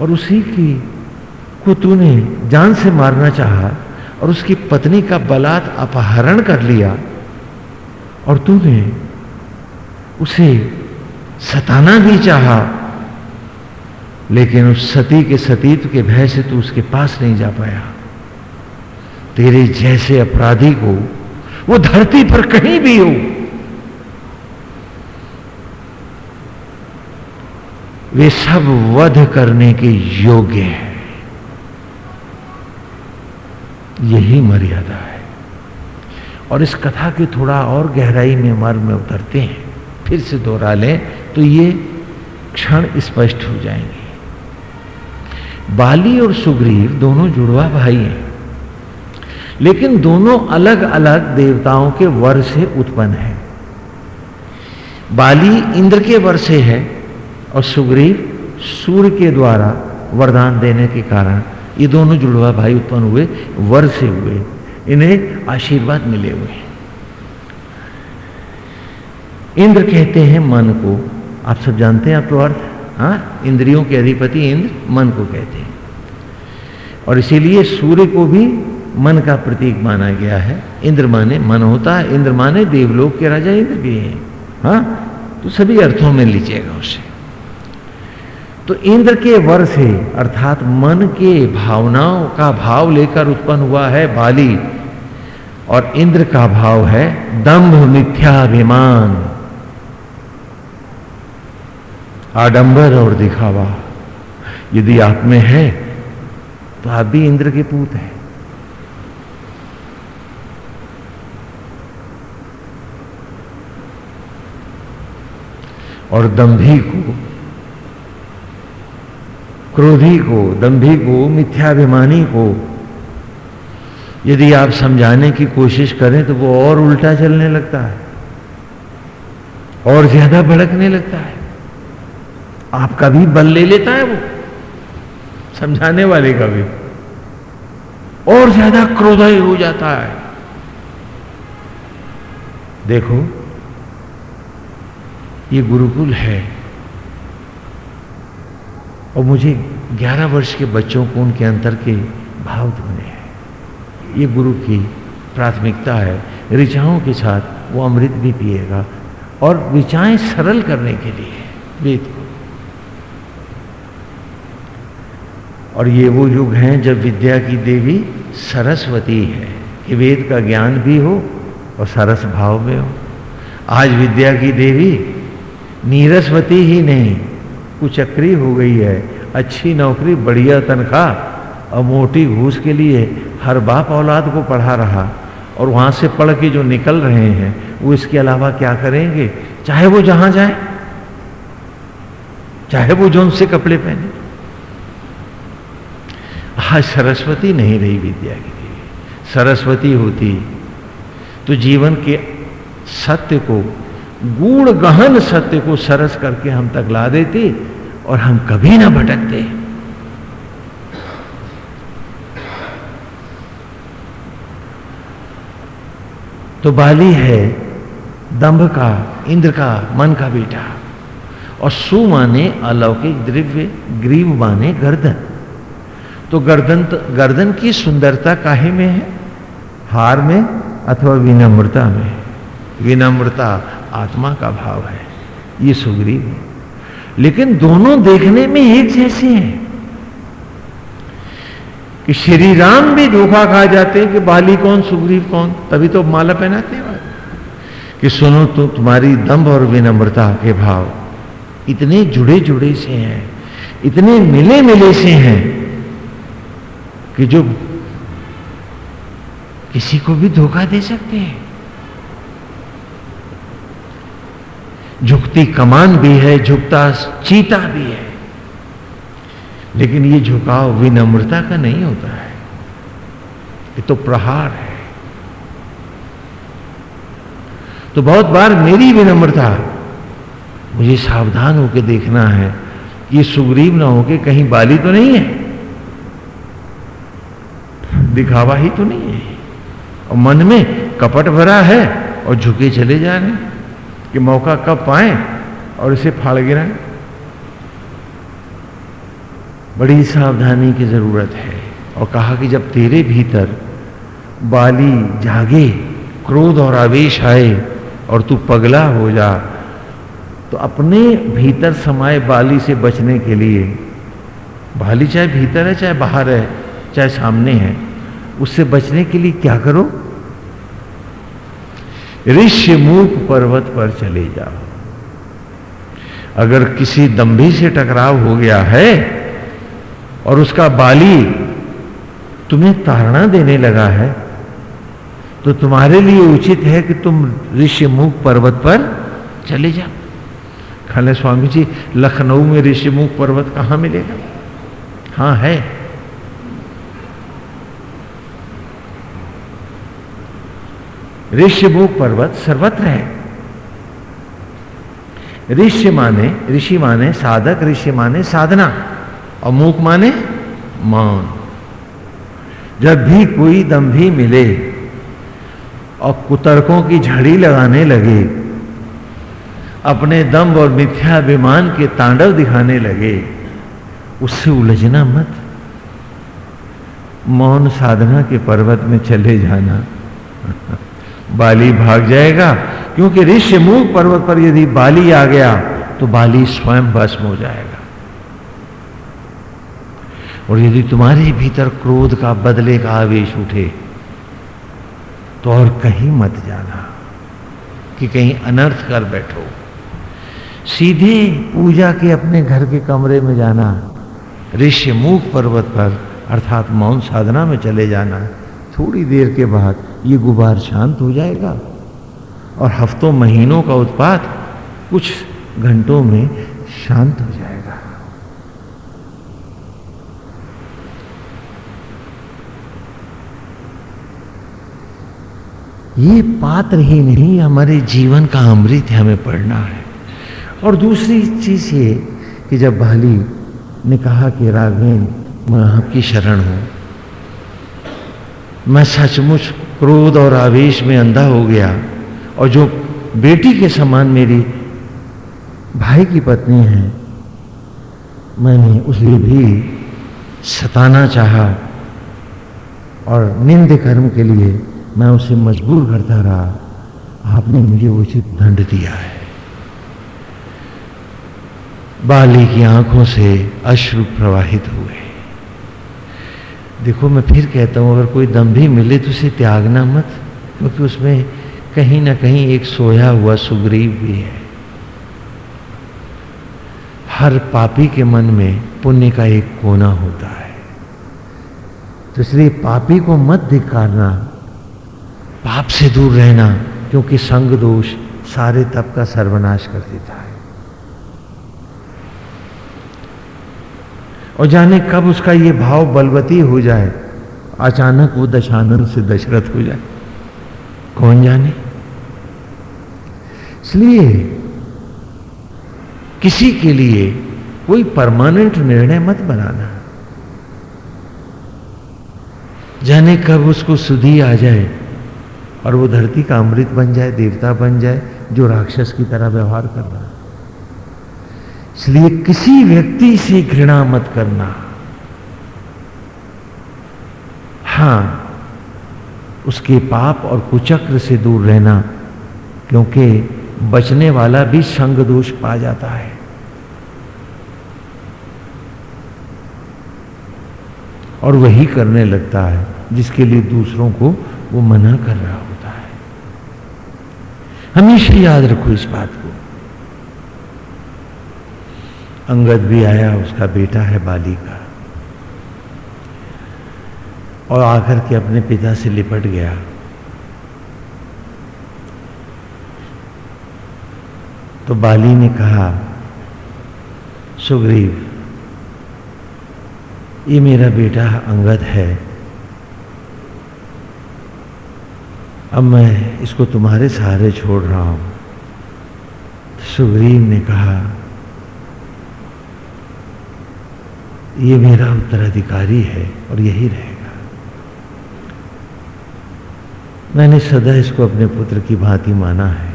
और उसी की को तूने जान से मारना चाहा और उसकी पत्नी का बलात् अपहरण कर लिया और तूने उसे सताना भी चाहा। लेकिन उस सती के सतीत्व के भय से तू उसके पास नहीं जा पाया। तेरे जैसे अपराधी को वो धरती पर कहीं भी हो। वे सब वध करने के योग्य हैं। यही मर्यादा है। और इस कथा के थोड़ा और गहराई में मर्म में उतरते हैं। फिर से दोहरा लें तो ये क्षण स्पष्ट हो जाएँगे। बाली और सुग्रीव दोनों जुड़वा भाई हैं। लेकिन दोनों अलग अलग देवताओं के वर से उत्पन्न है। बाली इंद्र के वर से है और सुग्रीव सूर्य के द्वारा वरदान देने के कारण ये दोनों जुड़वा भाई उत्पन्न हुए, वर से हुए। इन्हें आशीर्वाद मिले हुए इंद्र कहते हैं, मन को। आप सब जानते हैं आप तो अर्थ हाँ इंद्रियों के अधिपति इंद्र मन को कहते हैं। और इसीलिए सूर्य को भी मन का प्रतीक माना गया है। इंद्र माने मन होता है, इंद्र माने देवलोक के राजा इंद्र भी हैं। हाँ तो सभी अर्थों में लीजिएगा उसे। तो इंद्र के वर से, अर्थात मन के भावनाओं का भाव लेकर उत्पन्न हुआ है बाली। और इंद्र का भाव है दंभ मिथ्याभिमान। आडंबर और दिखावा। यदि आप में है तो आप भी इंद्र के पूत हैं। और दंभी को, क्रोधी को, दंभी को, मिथ्याभिमानी को, यदि आप समझाने की कोशिश करें तो वो और उल्टा चलने लगता है। और ज़्यादा भड़कने लगता है। आपका भी बल ले लेता है वो। समझाने वाले का भी। और ज़्यादा क्रोधय हो जाता है। देखो, ये गुरुकुल है। और मुझे 11 वर्ष के बच्चों को उनके अंतर के भाव धोने हैं। ये गुरु की प्राथमिकता है। ऋचाओं के साथ वो अमृत भी पिएगा। और ऋचाएँ सरल करने के लिए वेद को और ये वो युग हैं जब विद्या की देवी सरस्वती है। कि वेद का ज्ञान भी हो और सरस भाव में हो। आज विद्या की देवी नीरसवती ही नहीं, कुचक्री हो गई है, अच्छी नौकरी, बढ़िया तनख्वाह और मोटी घूस के लिए हर बाप औलाद को पढ़ा रहा और वहाँ से पढ़ के जो निकल रहे हैं, वो इसके अलावा क्या करेंगे? चाहे वो जहाँ जाए, चाहे वो जो उनसे कपड़े पहने। आज सरस्वती नहीं रही विद्या की सरस्वती होती तो जीवन के सत्य को गूढ़ गहन सत्य को सरस करके हम तक ला देती और हम कभी ना भटकते। तो बाली है दंभ का, इंद्र का, मन का बेटा और सु माने अलौकिक द्रव्य ग्रीव माने गर्दन। तो गर्दन गर्दन की सुंदरता काहे में है? हार में अथवा विनम्रता में? विनम्रता आत्मा का भाव है, ये सुग्रीव है। लेकिन दोनों देखने में एक जैसे हैं कि श्री राम भी धोखा खा जाते हैं कि बाली कौन, सुग्रीव कौन? तभी तो माला पहनाते हैं कि सुनो तो तुम्हारी दम्भ और विनम्रता के भाव इतने जुड़े जुड़े से हैं, इतने मिले मिले से हैं कि जो किसी को भी धोखा दे सकते हैं। झुकती कमान भी है, झुकता चीता भी है। लेकिन ये झुकाव विनम्रता का नहीं होता है। ये तो प्रहार है। तो बहुत बार मेरी विनम्रता, मुझे सावधान होकर देखना है कि सुग्रीव ना होके कहीं बाली तो नहीं है। दिखावा ही तो नहीं है। और मन में कपट भरा है और झुके चले जा रहे कि मौका कब पाए और इसे फाड़ गिराएँ। बड़ी सावधानी की ज़रूरत है और कहा कि जब तेरे भीतर बाली जागे, क्रोध और आवेश आए और तू पगला हो जा तो अपने भीतर समाये बाली से बचने के लिए, बाली चाहे भीतर है, चाहे बाहर है, चाहे सामने है उससे बचने के लिए क्या करो? ऋष्यमुख पर्वत पर चले जाओ। अगर किसी दंभी से टकराव हो गया है और उसका बाली तुम्हें तारणा देने लगा है तो तुम्हारे लिए उचित है कि तुम ऋषिमुख पर्वत पर चले जाओ। खाले स्वामी जी, लखनऊ में ऋषिमुख पर्वत कहाँ मिलेगा? हाँ है। ऋष्यमुख पर्वत सर्वत्र है। ऋष्य माने, ऋषि माने साधक, ऋषि माने साधना, और मूक माने मौन। जब भी कोई दम्भी मिले, और कुतर्कों की झड़ी लगाने लगे, अपने दम और मिथ्याभिमान के तांडव दिखाने लगे, उससे उलझना मत। मौन साधना के पर्वत में चले जाना। बाली भाग जाएगा, क्योंकि ऋषि मुख पर्वत पर यदि बाली आ गया तो बाली स्वयं भस्म हो जाएगा। और यदि तुम्हारे भीतर क्रोध का बदले का आवेश उठे तो और कहीं मत जाना कि कहीं अनर्थ कर बैठो। सीधे पूजा के अपने घर के कमरे में जाना, ऋषि मुख पर्वत पर, अर्थात मौन साधना में चले जाना, थोड़ी देर के बाद ये गुबार शांत हो जाएगा। और हफ्तों, महीनों का उत्पात कुछ घंटों में शांत हो जाएगा। ये पात्र ही नहीं, हमारे जीवन का अमृत हमें पढ़ना है। और दूसरी चीज़ ये कि जब बाली ने कहा कि राघवेन, मैं आपकी शरण हूँ। मैं सचमुच क्रोध और आवेश में अंधा हो गया और जो बेटी के समान मेरी भाई की पत्नी है, मैंने उसे भी सताना चाहा और निंद कर्म के लिए मैं उसे मजबूर करता रहा। आपने मुझे उचित दंड दिया है। बाली की आँखों से अश्रु प्रवाहित हुए। देखो, मैं फिर कहता हूँ, अगर कोई दम भी मिले तो उसे त्यागना मत, क्योंकि उसमें कहीं ना कहीं एक सोया हुआ सुग्रीव भी है। हर पापी के मन में पुण्य का एक कोना होता है। तो इसलिए पापी को मत धिकारना पाप से दूर रहना, क्योंकि संग दोष सारे तप का सर्वनाश कर देता है। और जाने कब उसका ये भाव बलवती हो जाए। अचानक वो दशानंद से दशरथ हो जाए। कौन जाने? इसलिए किसी के लिए कोई परमानेंट निर्णय मत बनाना। जाने कब उसको सुधी आ जाए और वो धरती का अमृत बन जाए, देवता बन जाए, जो राक्षस की तरह व्यवहार कर रहा इसलिए किसी व्यक्ति से घृणा मत करना। हाँ, उसके पाप और कुचक्र से दूर रहना, क्योंकि बचने वाला भी संग दोष पा जाता है। और वही करने लगता है, जिसके लिए दूसरों को वो मना कर रहा होता है। हमेशा याद रखो इस बात को अंगद भी आया, उसका बेटा है बाली का और आकर के अपने पिता से लिपट गया। तो बाली ने कहा, सुग्रीव, ये मेरा बेटा अंगद है। अब मैं इसको तुम्हारे सहारे छोड़ रहा हूँ। सुग्रीव ने कहा ये मेरा उत्तराधिकारी है और यही रहेगा। मैंने सदा इसको अपने पुत्र की भांति माना है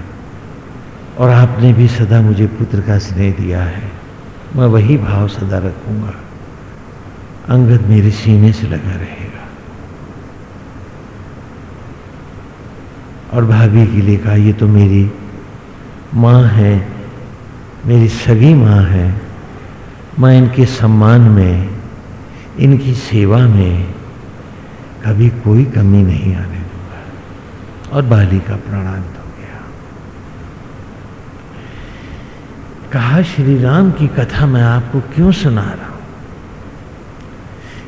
और आपने भी सदा मुझे पुत्र का स्नेह दिया है। मैं वही भाव सदा रखूँगा। अंगद मेरे सीने से लगा रहेगा। और भाभी के लिए कहा, ये तो मेरी माँ है, मेरी सगी माँ है मैं इनके सम्मान में, इनकी सेवा में कभी कोई कमी नहीं आने दूँगा। और बाली का प्राणांत हो गया। कहा, श्री राम की कथा मैं आपको क्यों सुना रहा हूँ?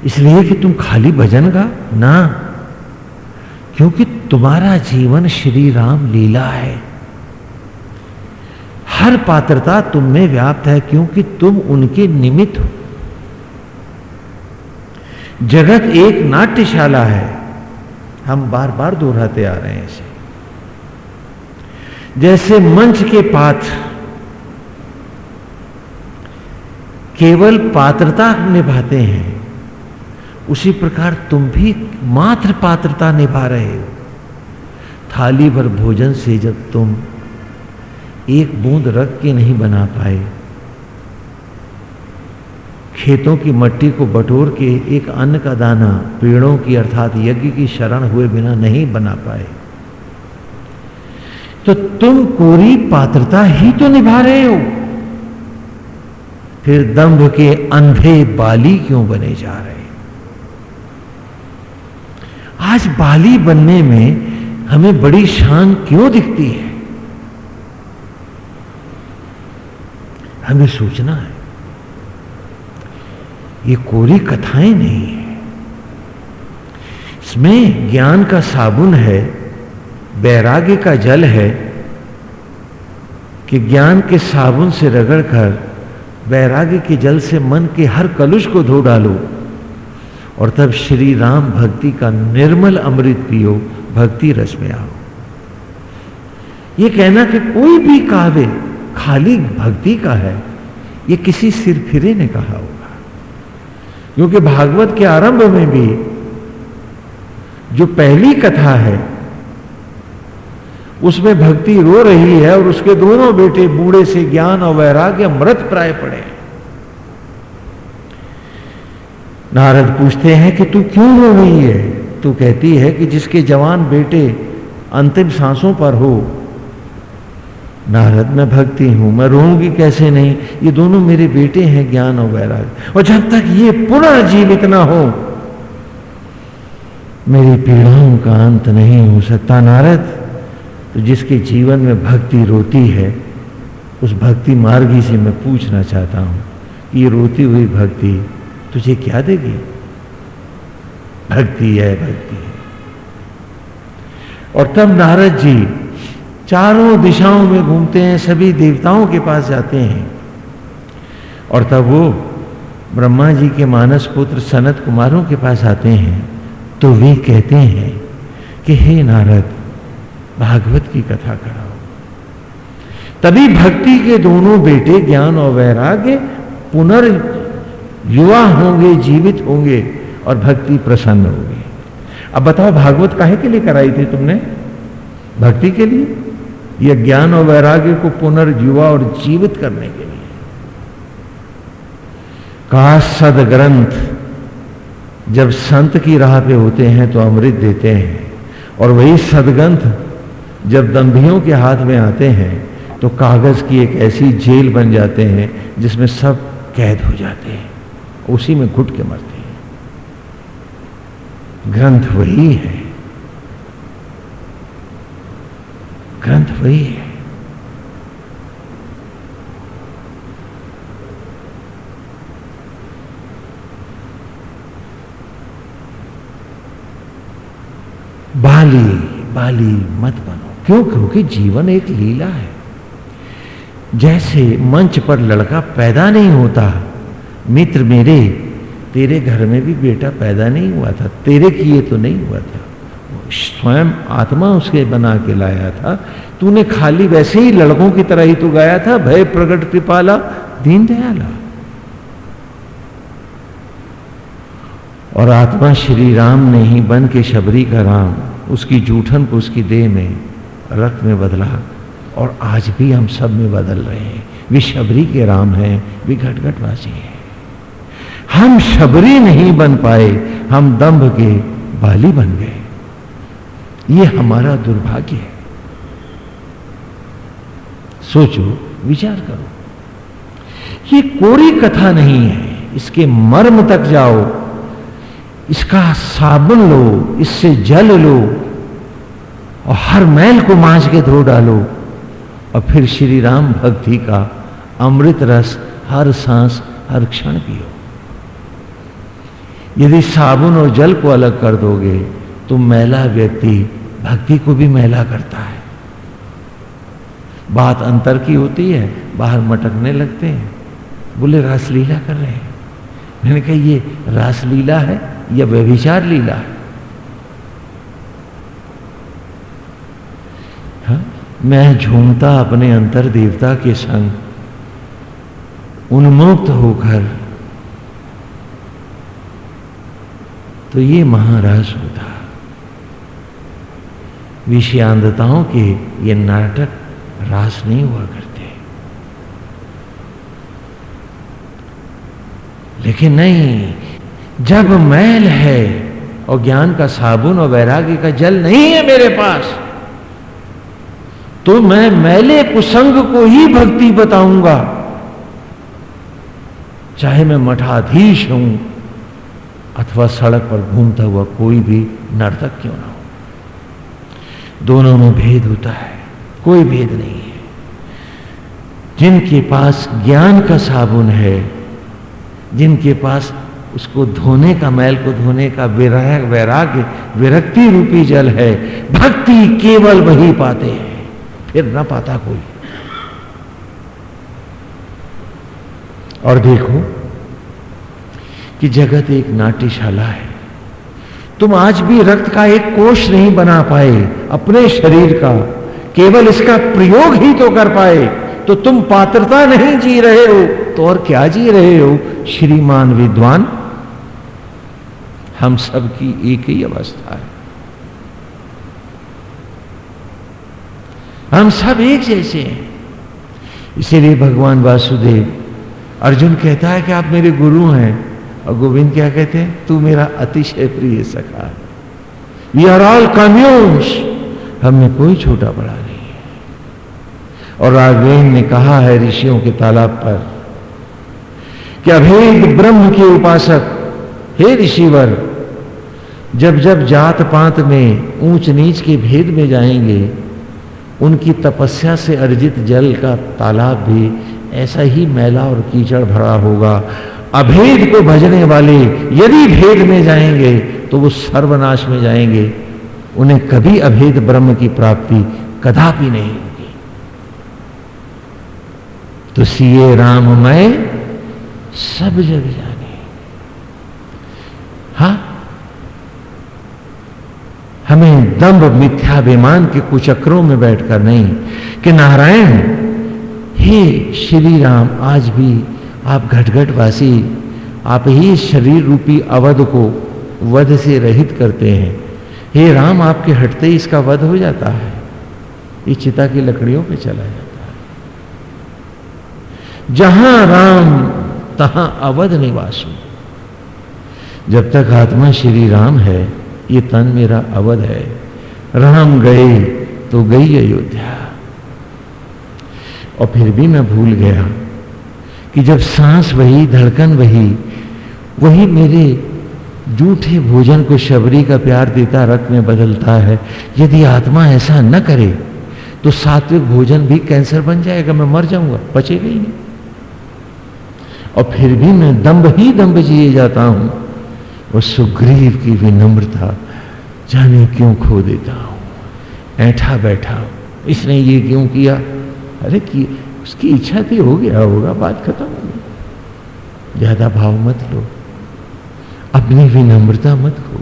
इसलिए कि तुम खाली भजन का ना, क्योंकि तुम्हारा जीवन श्री राम लीला है। हर पात्रता तुम में व्याप्त है, क्योंकि तुम उनके निमित्त हो। जगत एक नाट्यशाला है। हम बार बार दोहराते आ रहे हैं इसे। जैसे मंच के पात्र केवल पात्रता निभाते हैं, उसी प्रकार तुम भी मात्र पात्रता निभा रहे हो। थाली भर भोजन से जब तुम एक बूंद रख के नहीं बना पाए। खेतों की मट्टी को बटोर के एक अन्न का दाना पेड़ों की अर्थात यज्ञ की शरण हुए बिना नहीं बना पाए। तो तुम पूरी पात्रता ही तो निभा रहे हो। फिर दंभ के अंधे बाली क्यों बने जा रहे? आज बाली बनने में हमें बड़ी शान क्यों दिखती है? हमें सोचना है। ये कोरी कथाएँ नहीं है। इसमें ज्ञान का साबुन है, बैराग्य का जल है कि ज्ञान के साबुन से रगड़कर वैराग्य के जल से मन के हर कलुष को धो डालो और तब श्री राम भक्ति का निर्मल अमृत पियो, भक्ति रस में आओ। ये कहना कि कोई भी काव्य खाली भक्ति का है, ये किसी सिर फिरे ने कहा होगा। क्योंकि भागवत के आरंभ में भी जो पहली कथा है, उसमें भक्ति रो रही है और उसके दोनों बेटे बूढ़े से ज्ञान और वैराग्य मृत प्राय पड़े नारद पूछते हैं कि तू क्यों रो रही है? तू कहती है कि जिसके जवान बेटे अंतिम सांसों पर हो नारद, मैं भक्ति हूँ, मैं रोऊँगी कैसे नहीं? ये दोनों मेरे बेटे हैं, ज्ञान और वैराग और जब तक ये पुनर्जीवित ना हो, मेरी पीड़ाओं का अंत नहीं हो सकता। नारद तो जिसके जीवन में भक्ति रोती है, उस भक्ति मार्गी से मैं पूछना चाहता हूँ कि ये रोती हुई भक्ति तुझे क्या देगी? भक्ति है भक्ति है। और तब नारद जी चारों दिशाओं में घूमते हैं, सभी देवताओं के पास जाते हैं। और तब वो ब्रह्मा जी के मानस पुत्र सनत कुमारों के पास आते हैं। तो वे कहते हैं कि, हे नारद, भागवत की कथा कराओ। तभी भक्ति के दोनों बेटे ज्ञान और वैराग्य पुनर् युवा होंगे, जीवित होंगे और भक्ति प्रसन्न होगी। अब बताओ, भागवत काहे के लिए कराई थी तुमने? भक्ति के लिए? यह ज्ञान और वैराग्य को पुनर्जीवा और जीवित करने के लिए। का सदग्रंथ जब संत की राह पे होते हैं तो अमृत देते हैं और वही सदग्रंथ जब दंभियों के हाथ में आते हैं तो कागज़ की एक ऐसी जेल बन जाते हैं जिसमें सब कैद हो जाते हैं, उसी में घुट के मरते हैं। ग्रंथ वही है। ग्रंथ वही है बाली बाली मत बनो। क्यों? क्योंकि जीवन एक लीला है। जैसे मंच पर लड़का पैदा नहीं होता, मित्र मेरे, तेरे घर में भी बेटा पैदा नहीं हुआ था, तेरे किए तो नहीं हुआ था। स्वयं आत्मा उसके बना के लाया था। तूने खाली वैसे ही लड़कों की तरह ही तो गाया था, भय प्रकट कृपाला, दीन दयाला। और आत्मा श्री राम ने ही बन के शबरी का राम, उसकी जूठन को उसकी देह में, रक्त में बदला। और आज भी हम सब में बदल रहे हैं। वे शबरी के राम हैं, वे घटघटवासी हैं। हम शबरी नहीं बन पाए, हम दंभ के बाली बन गए। ये हमारा दुर्भाग्य है। सोचो, विचार करो। ये कोरी कथा नहीं है। इसके मर्म तक जाओ। इसका साबुन लो, इससे जल लो, और हर मैल को मांझ के धो डालो, और फिर श्री राम भक्ति का अमृत रस हर सांस, हर क्षण पियो। यदि साबुन और जल को अलग कर दोगे तो मैला व्यक्ति भक्ति को भी मैला करता है। बात अंतर की होती है, बाहर मटकने लगते हैं। बोले, रासलीला कर रहे हैं। मैंने कहा, ये रासलीला है या व्यभिचार लीला है? हा? मैं झूमता अपने अंतर देवता के संग, उन्मुक्त होकर तो ये महाराज होता विषयांधताओं के ये नाटक रास नहीं हुआ करते। लेकिन नहीं, जब मैल है और ज्ञान का साबुन और वैराग्य का जल नहीं है मेरे पास तो मैं मैले कुसंग को ही भक्ति बताऊँगा। चाहे मैं मठाधीश हूँ अथवा सड़क पर घूमता हुआ कोई भी नर्तक क्यों ना हो। दोनों में भेद होता है, कोई भेद नहीं है। जिनके पास ज्ञान का साबुन है, जिनके पास उसको धोने का मैल, को धोने का विराग वैराग्य विरक्ति रूपी जल है, भक्ति केवल वही पाते हैं, फिर ना पाता कोई। और देखो कि जगत एक नाट्यशाला है। तुम आज भी रक्त का एक कोष नहीं बना पाए, अपने शरीर का। केवल इसका प्रयोग ही तो कर पाए तो तुम पात्रता नहीं जी रहे हो। तो और क्या जी रहे हो, श्रीमान विद्वान? हम सब की एक ही अवस्था है। हम सब एक जैसे हैं। इसीलिए भगवान वासुदेव, अर्जुन कहता है कि आप मेरे गुरु हैं। और गोविंद क्या कहते हैं? तू मेरा अतिशय प्रिय सखा वी आर ऑल कम्यून्स हमें कोई छोटा बड़ा नहीं और राघवेंद्र ने कहा है ऋषियों के तालाब पर कि अभेद ब्रह्म के उपासक, हे ऋषिवर, जब जब जात पात में ऊंच नीच के भेद में जाएँगे, उनकी तपस्या से अर्जित जल का तालाब भी ऐसा ही मैला और कीचड़ भरा होगा। अभेद को भजने वाले यदि भेद में जाएँगे तो वो सर्वनाश में जाएँगे। उन्हें कभी अभेद ब्रह्म की प्राप्ति कदापि नहीं होगी। तो सीए राममय सब जग जाने। हा? हमें दम्भ मिथ्याभिमान के कुचक्रों में बैठकर नहीं, कि नारायण, हे श्री राम, आज भी आप घटघट वासी आप ही शरीर रूपी अवध को वध से रहित करते हैं। हे राम, आपके हटते ही इसका वध हो जाता है। ये चिता की लकड़ियों पे चला जाता है। जहाँ राम, तहां अवध निवासु जब तक आत्मा श्री राम है, ये तन मेरा अवध है। राम गए तो गई अयोध्या। और फिर भी मैं भूल गया कि जब सांस वही, धड़कन वही वही मेरे जूठे भोजन को शबरी का प्यार देता, रक्त में बदलता है। यदि आत्मा ऐसा न करे तो सात्विक भोजन भी कैंसर बन जाएगा, मैं मर जाऊँगा, बचेगा ही नहीं। और फिर भी मैं दम्ब ही दम्ब जिए जाता हूँ, और सुग्रीव की विनम्रता जाने क्यों खो देता हूँ? ऐठा बैठा इसने ये क्यों किया? अरे उसकी इच्छा थी हो गया होगा, बात खत्म हो गई। ज़्यादा भाव मत लो। अपनी विनम्रता मत खो,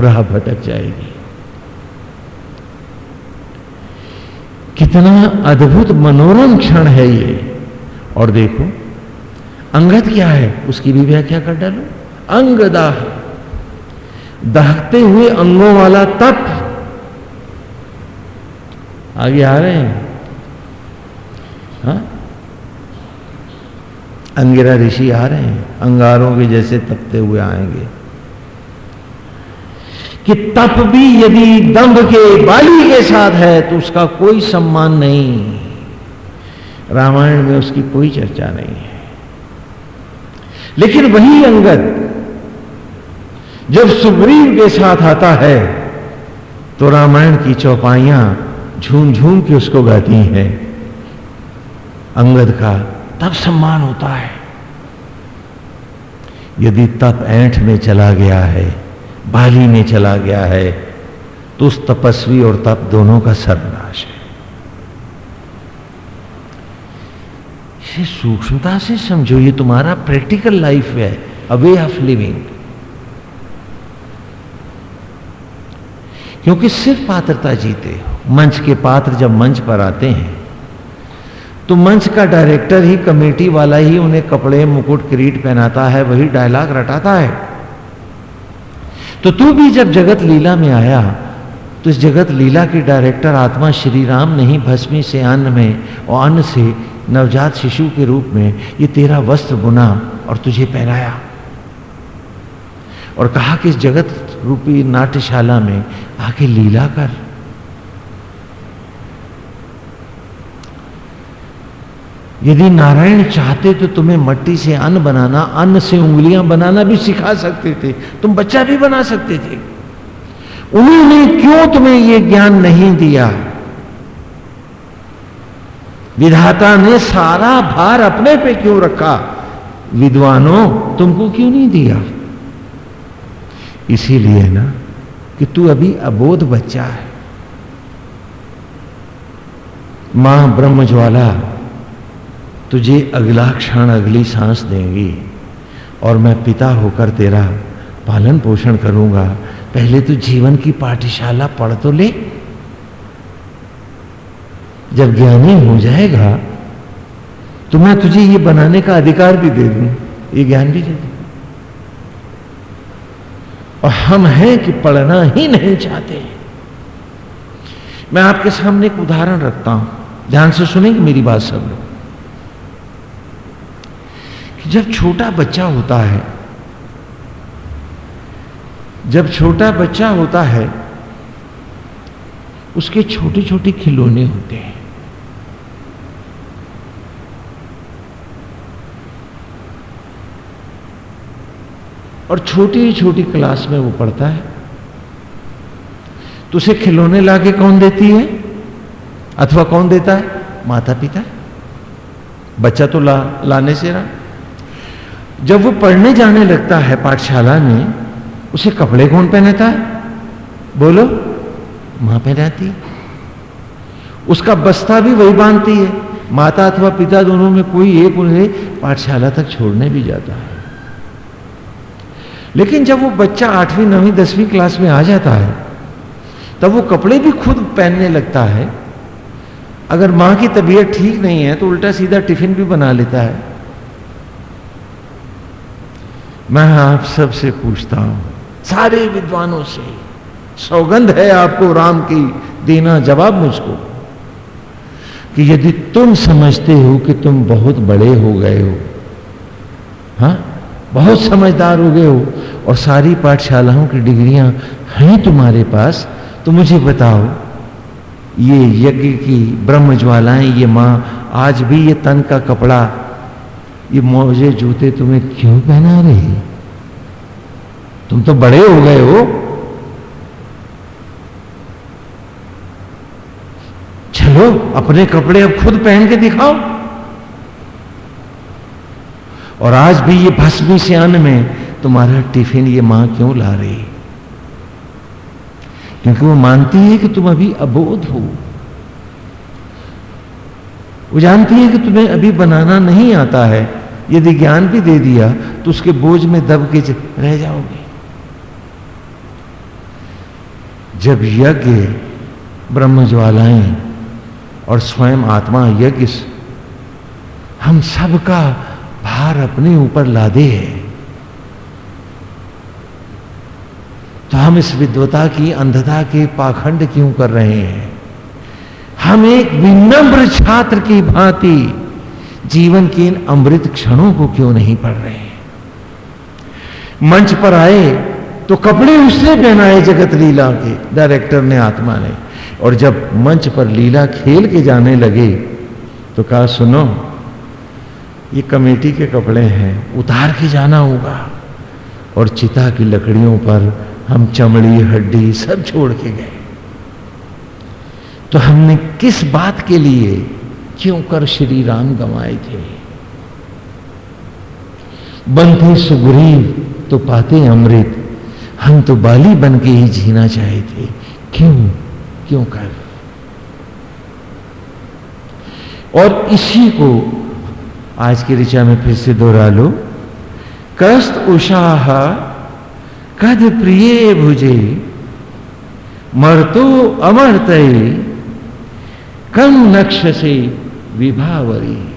राह भटक जाएगी। कितना अद्भुत मनोरम क्षण है ये। और देखो, अंगद क्या है? उसकी भी व्याख्या कर डालो? अंगदाह दहकते हुए अंगों वाला तप। आगे आ रहे हैं? हा? अंगिरा ऋषि आ रहे हैं, अंगारों के जैसे तपते हुए आएँगे। कि तप भी यदि दंभ के बाली के साथ है तो उसका कोई सम्मान नहीं। रामायण में उसकी कोई चर्चा नहीं है। लेकिन वही अंगद, जब सुग्रीव के साथ आता है तो रामायण की चौपाइयाँ झूम झूम के उसको गाती हैं। अंगद का। तब सम्मान होता है। यदि तप ऐठ में चला गया है बाली में चला गया है तो उस तपस्वी और तप दोनों का सर्वनाश है। इसे सूक्ष्मता से समझो ये तुम्हारा प्रैक्टिकल लाइफ है अ वे ऑफ़ लिविंग क्योंकि सिर्फ़ पात्रता जीते हो। मंच के पात्र जब मंच पर आते हैं तो मंच का डायरेक्टर ही, कमेटी वाला ही उन्हें कपड़े, मुकुट, किरीट पहनाता है, वही डायलॉग रटाता है। तो तू भी जब जगत लीला में आया तो इस जगत लीला के डायरेक्टर आत्मा श्री राम नहीं, भस्मी से अन्न में और अन्न से नवजात शिशु के रूप में, ये तेरा वस्त्र बुना और तुझे पहनाया। और कहा कि इस जगत रूपी नाट्यशाला में आके लीला कर। यदि नारायण चाहते तो तुम्हें मट्टी से अन्न बनाना, अन्न से उंगलियाँ बनाना भी सिखा सकते थे। तुम बच्चा भी बना सकते थे। उन्होंने क्यों तुम्हें यह ज्ञान नहीं दिया? विधाता ने सारा भार अपने पे क्यों रखा? विद्वानों, तुमको क्यों नहीं दिया? इसीलिए ना कि तू अभी अबोध बच्चा है। माँ ब्रह्म ज्वाला तुझे अगला क्षण अगली सांस देंगी और मैं पिता होकर तेरा पालन पोषण करूँगा। पहले तू जीवन की पाठशाला पढ़ तो ले। जब ज्ञानी हो जाएगा तो मैं तुझे ये बनाने का अधिकार भी दे दूँ। ये ज्ञान भी दे दूँ। और हम हैं कि पढ़ना ही नहीं चाहते। मैं आपके सामने एक उदाहरण रखता हूँ। ध्यान से सुनेंगे मेरी बात सब लोग? जब छोटा बच्चा होता है, जब छोटा बच्चा होता है, उसके छोटे छोटे खिलौने होते हैं। और छोटी छोटी क्लास में वो पढ़ता है। तो उसे खिलौने लाके कौन देती है? अथवा कौन देता है? माता पिता बच्चा तो ला, लाने से रहा। जब वो पढ़ने जाने लगता है पाठशाला में, उसे कपड़े कौन पहनता है? बोलो, माँ पहनाती उसका बस्ता भी वही बांधती है। माता अथवा पिता दोनों में कोई एक उन्हें पाठशाला तक छोड़ने भी जाता है। लेकिन जब वो बच्चा आठवीं, नवीं, दसवीं क्लास में आ जाता है, तब वो कपड़े भी खुद पहनने लगता है। अगर माँ की तबीयत ठीक नहीं है तो उल्टा सीधा टिफ़िन भी बना लेता है। मैं आप सबसे पूछता हूँ, सारे विद्वानों से सौगंध है आपको राम की, देना जवाब मुझको, कि यदि तुम समझते हो कि तुम बहुत बड़े हो गए हो हाँ बहुत समझदार हो गए हो, और सारी पाठशालाओं की डिग्रियाँ हैं तुम्हारे पास तो मुझे बताओ, ये यज्ञ की ब्रह्म ज्वालाएँ ये माँ, आज भी ये तन का कपड़ा ये मोजे जूते तुम्हें क्यों पहना रही? तुम तो बड़े हो गए हो। चलो, अपने कपड़े अब खुद पहन के दिखाओ। और आज भी ये भस्मी से अन्न में तुम्हारा टिफ़िन ये माँ क्यों ला रही? क्योंकि वो मानती है कि तुम अभी अबोध हो। वो जानती है कि तुम्हें अभी बनाना नहीं आता है। यदि ज्ञान भी दे दिया तो उसके बोझ में दब के रह जाओगे। जब यज्ञ ब्रह्म ज्वालाएँ और स्वयं आत्मा यज्ञ, हम सबका भार अपने ऊपर लादे है। तो हम इस विद्वता की अंधता के पाखंड क्यों कर रहे हैं? हम एक विनम्र छात्र की भांति जीवन के इन अमृत क्षणों को क्यों नहीं पढ़ रहे मंच पर आए तो कपड़े उसने पहनाए जगत लीला के डायरेक्टर ने आत्मा ने। और जब मंच पर लीला खेल के जाने लगे तो कहा, सुनो, ये कमेटी के कपड़े हैं, उतार के जाना होगा। और चिता की लकड़ियों पर हम चमड़ी, हड्डी सब छोड़ के गए। तो हमने किस बात के लिए क्यों कर श्री राम गंवाए थे? बनते सुग्रीव तो पाते अमृत। हम तो बाली बन के ही जीना चाहे थे। क्यों? क्यों कर? और इसी को आज की ऋचा में फिर से दोहरा लो। कस्त उषाह, कद प्रिय भुजे, मरतो अमरत कम नक्ष से विभावरी।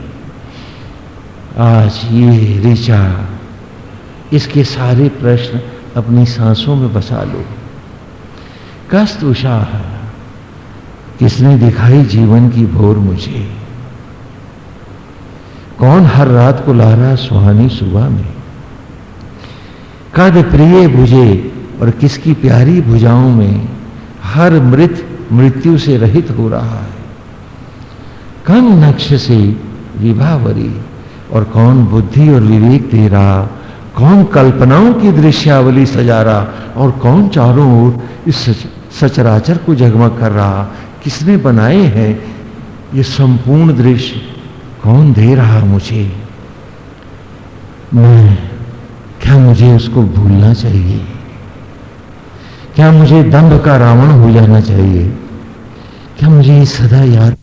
आज ये ऋचा, इसके सारे प्रश्न अपनी सांसों में बसा लो। कस्त उषाह, किसने दिखाई जीवन की भोर मुझे? कौन हर रात को ला रहा सुहानी सुबह में? कद प्रिय भुजे और किसकी प्यारी भुजाओं में हर मृत मृत्यु से रहित हो रहा है? कम नक्श से विभावरी। और कौन बुद्धि और विवेक दे रहा, कौन कल्पनाओं की दृश्यावली सजा रहा, और कौन चारों ओर इस सचराचर को जगमग कर रहा, किसने बनाए हैं ये संपूर्ण दृश्य, कौन दे रहा मुझे? मैं, क्या मुझे उसको भूलना चाहिए? क्या मुझे दंभ का रावण हो जाना चाहिए? क्या मुझे सदा याद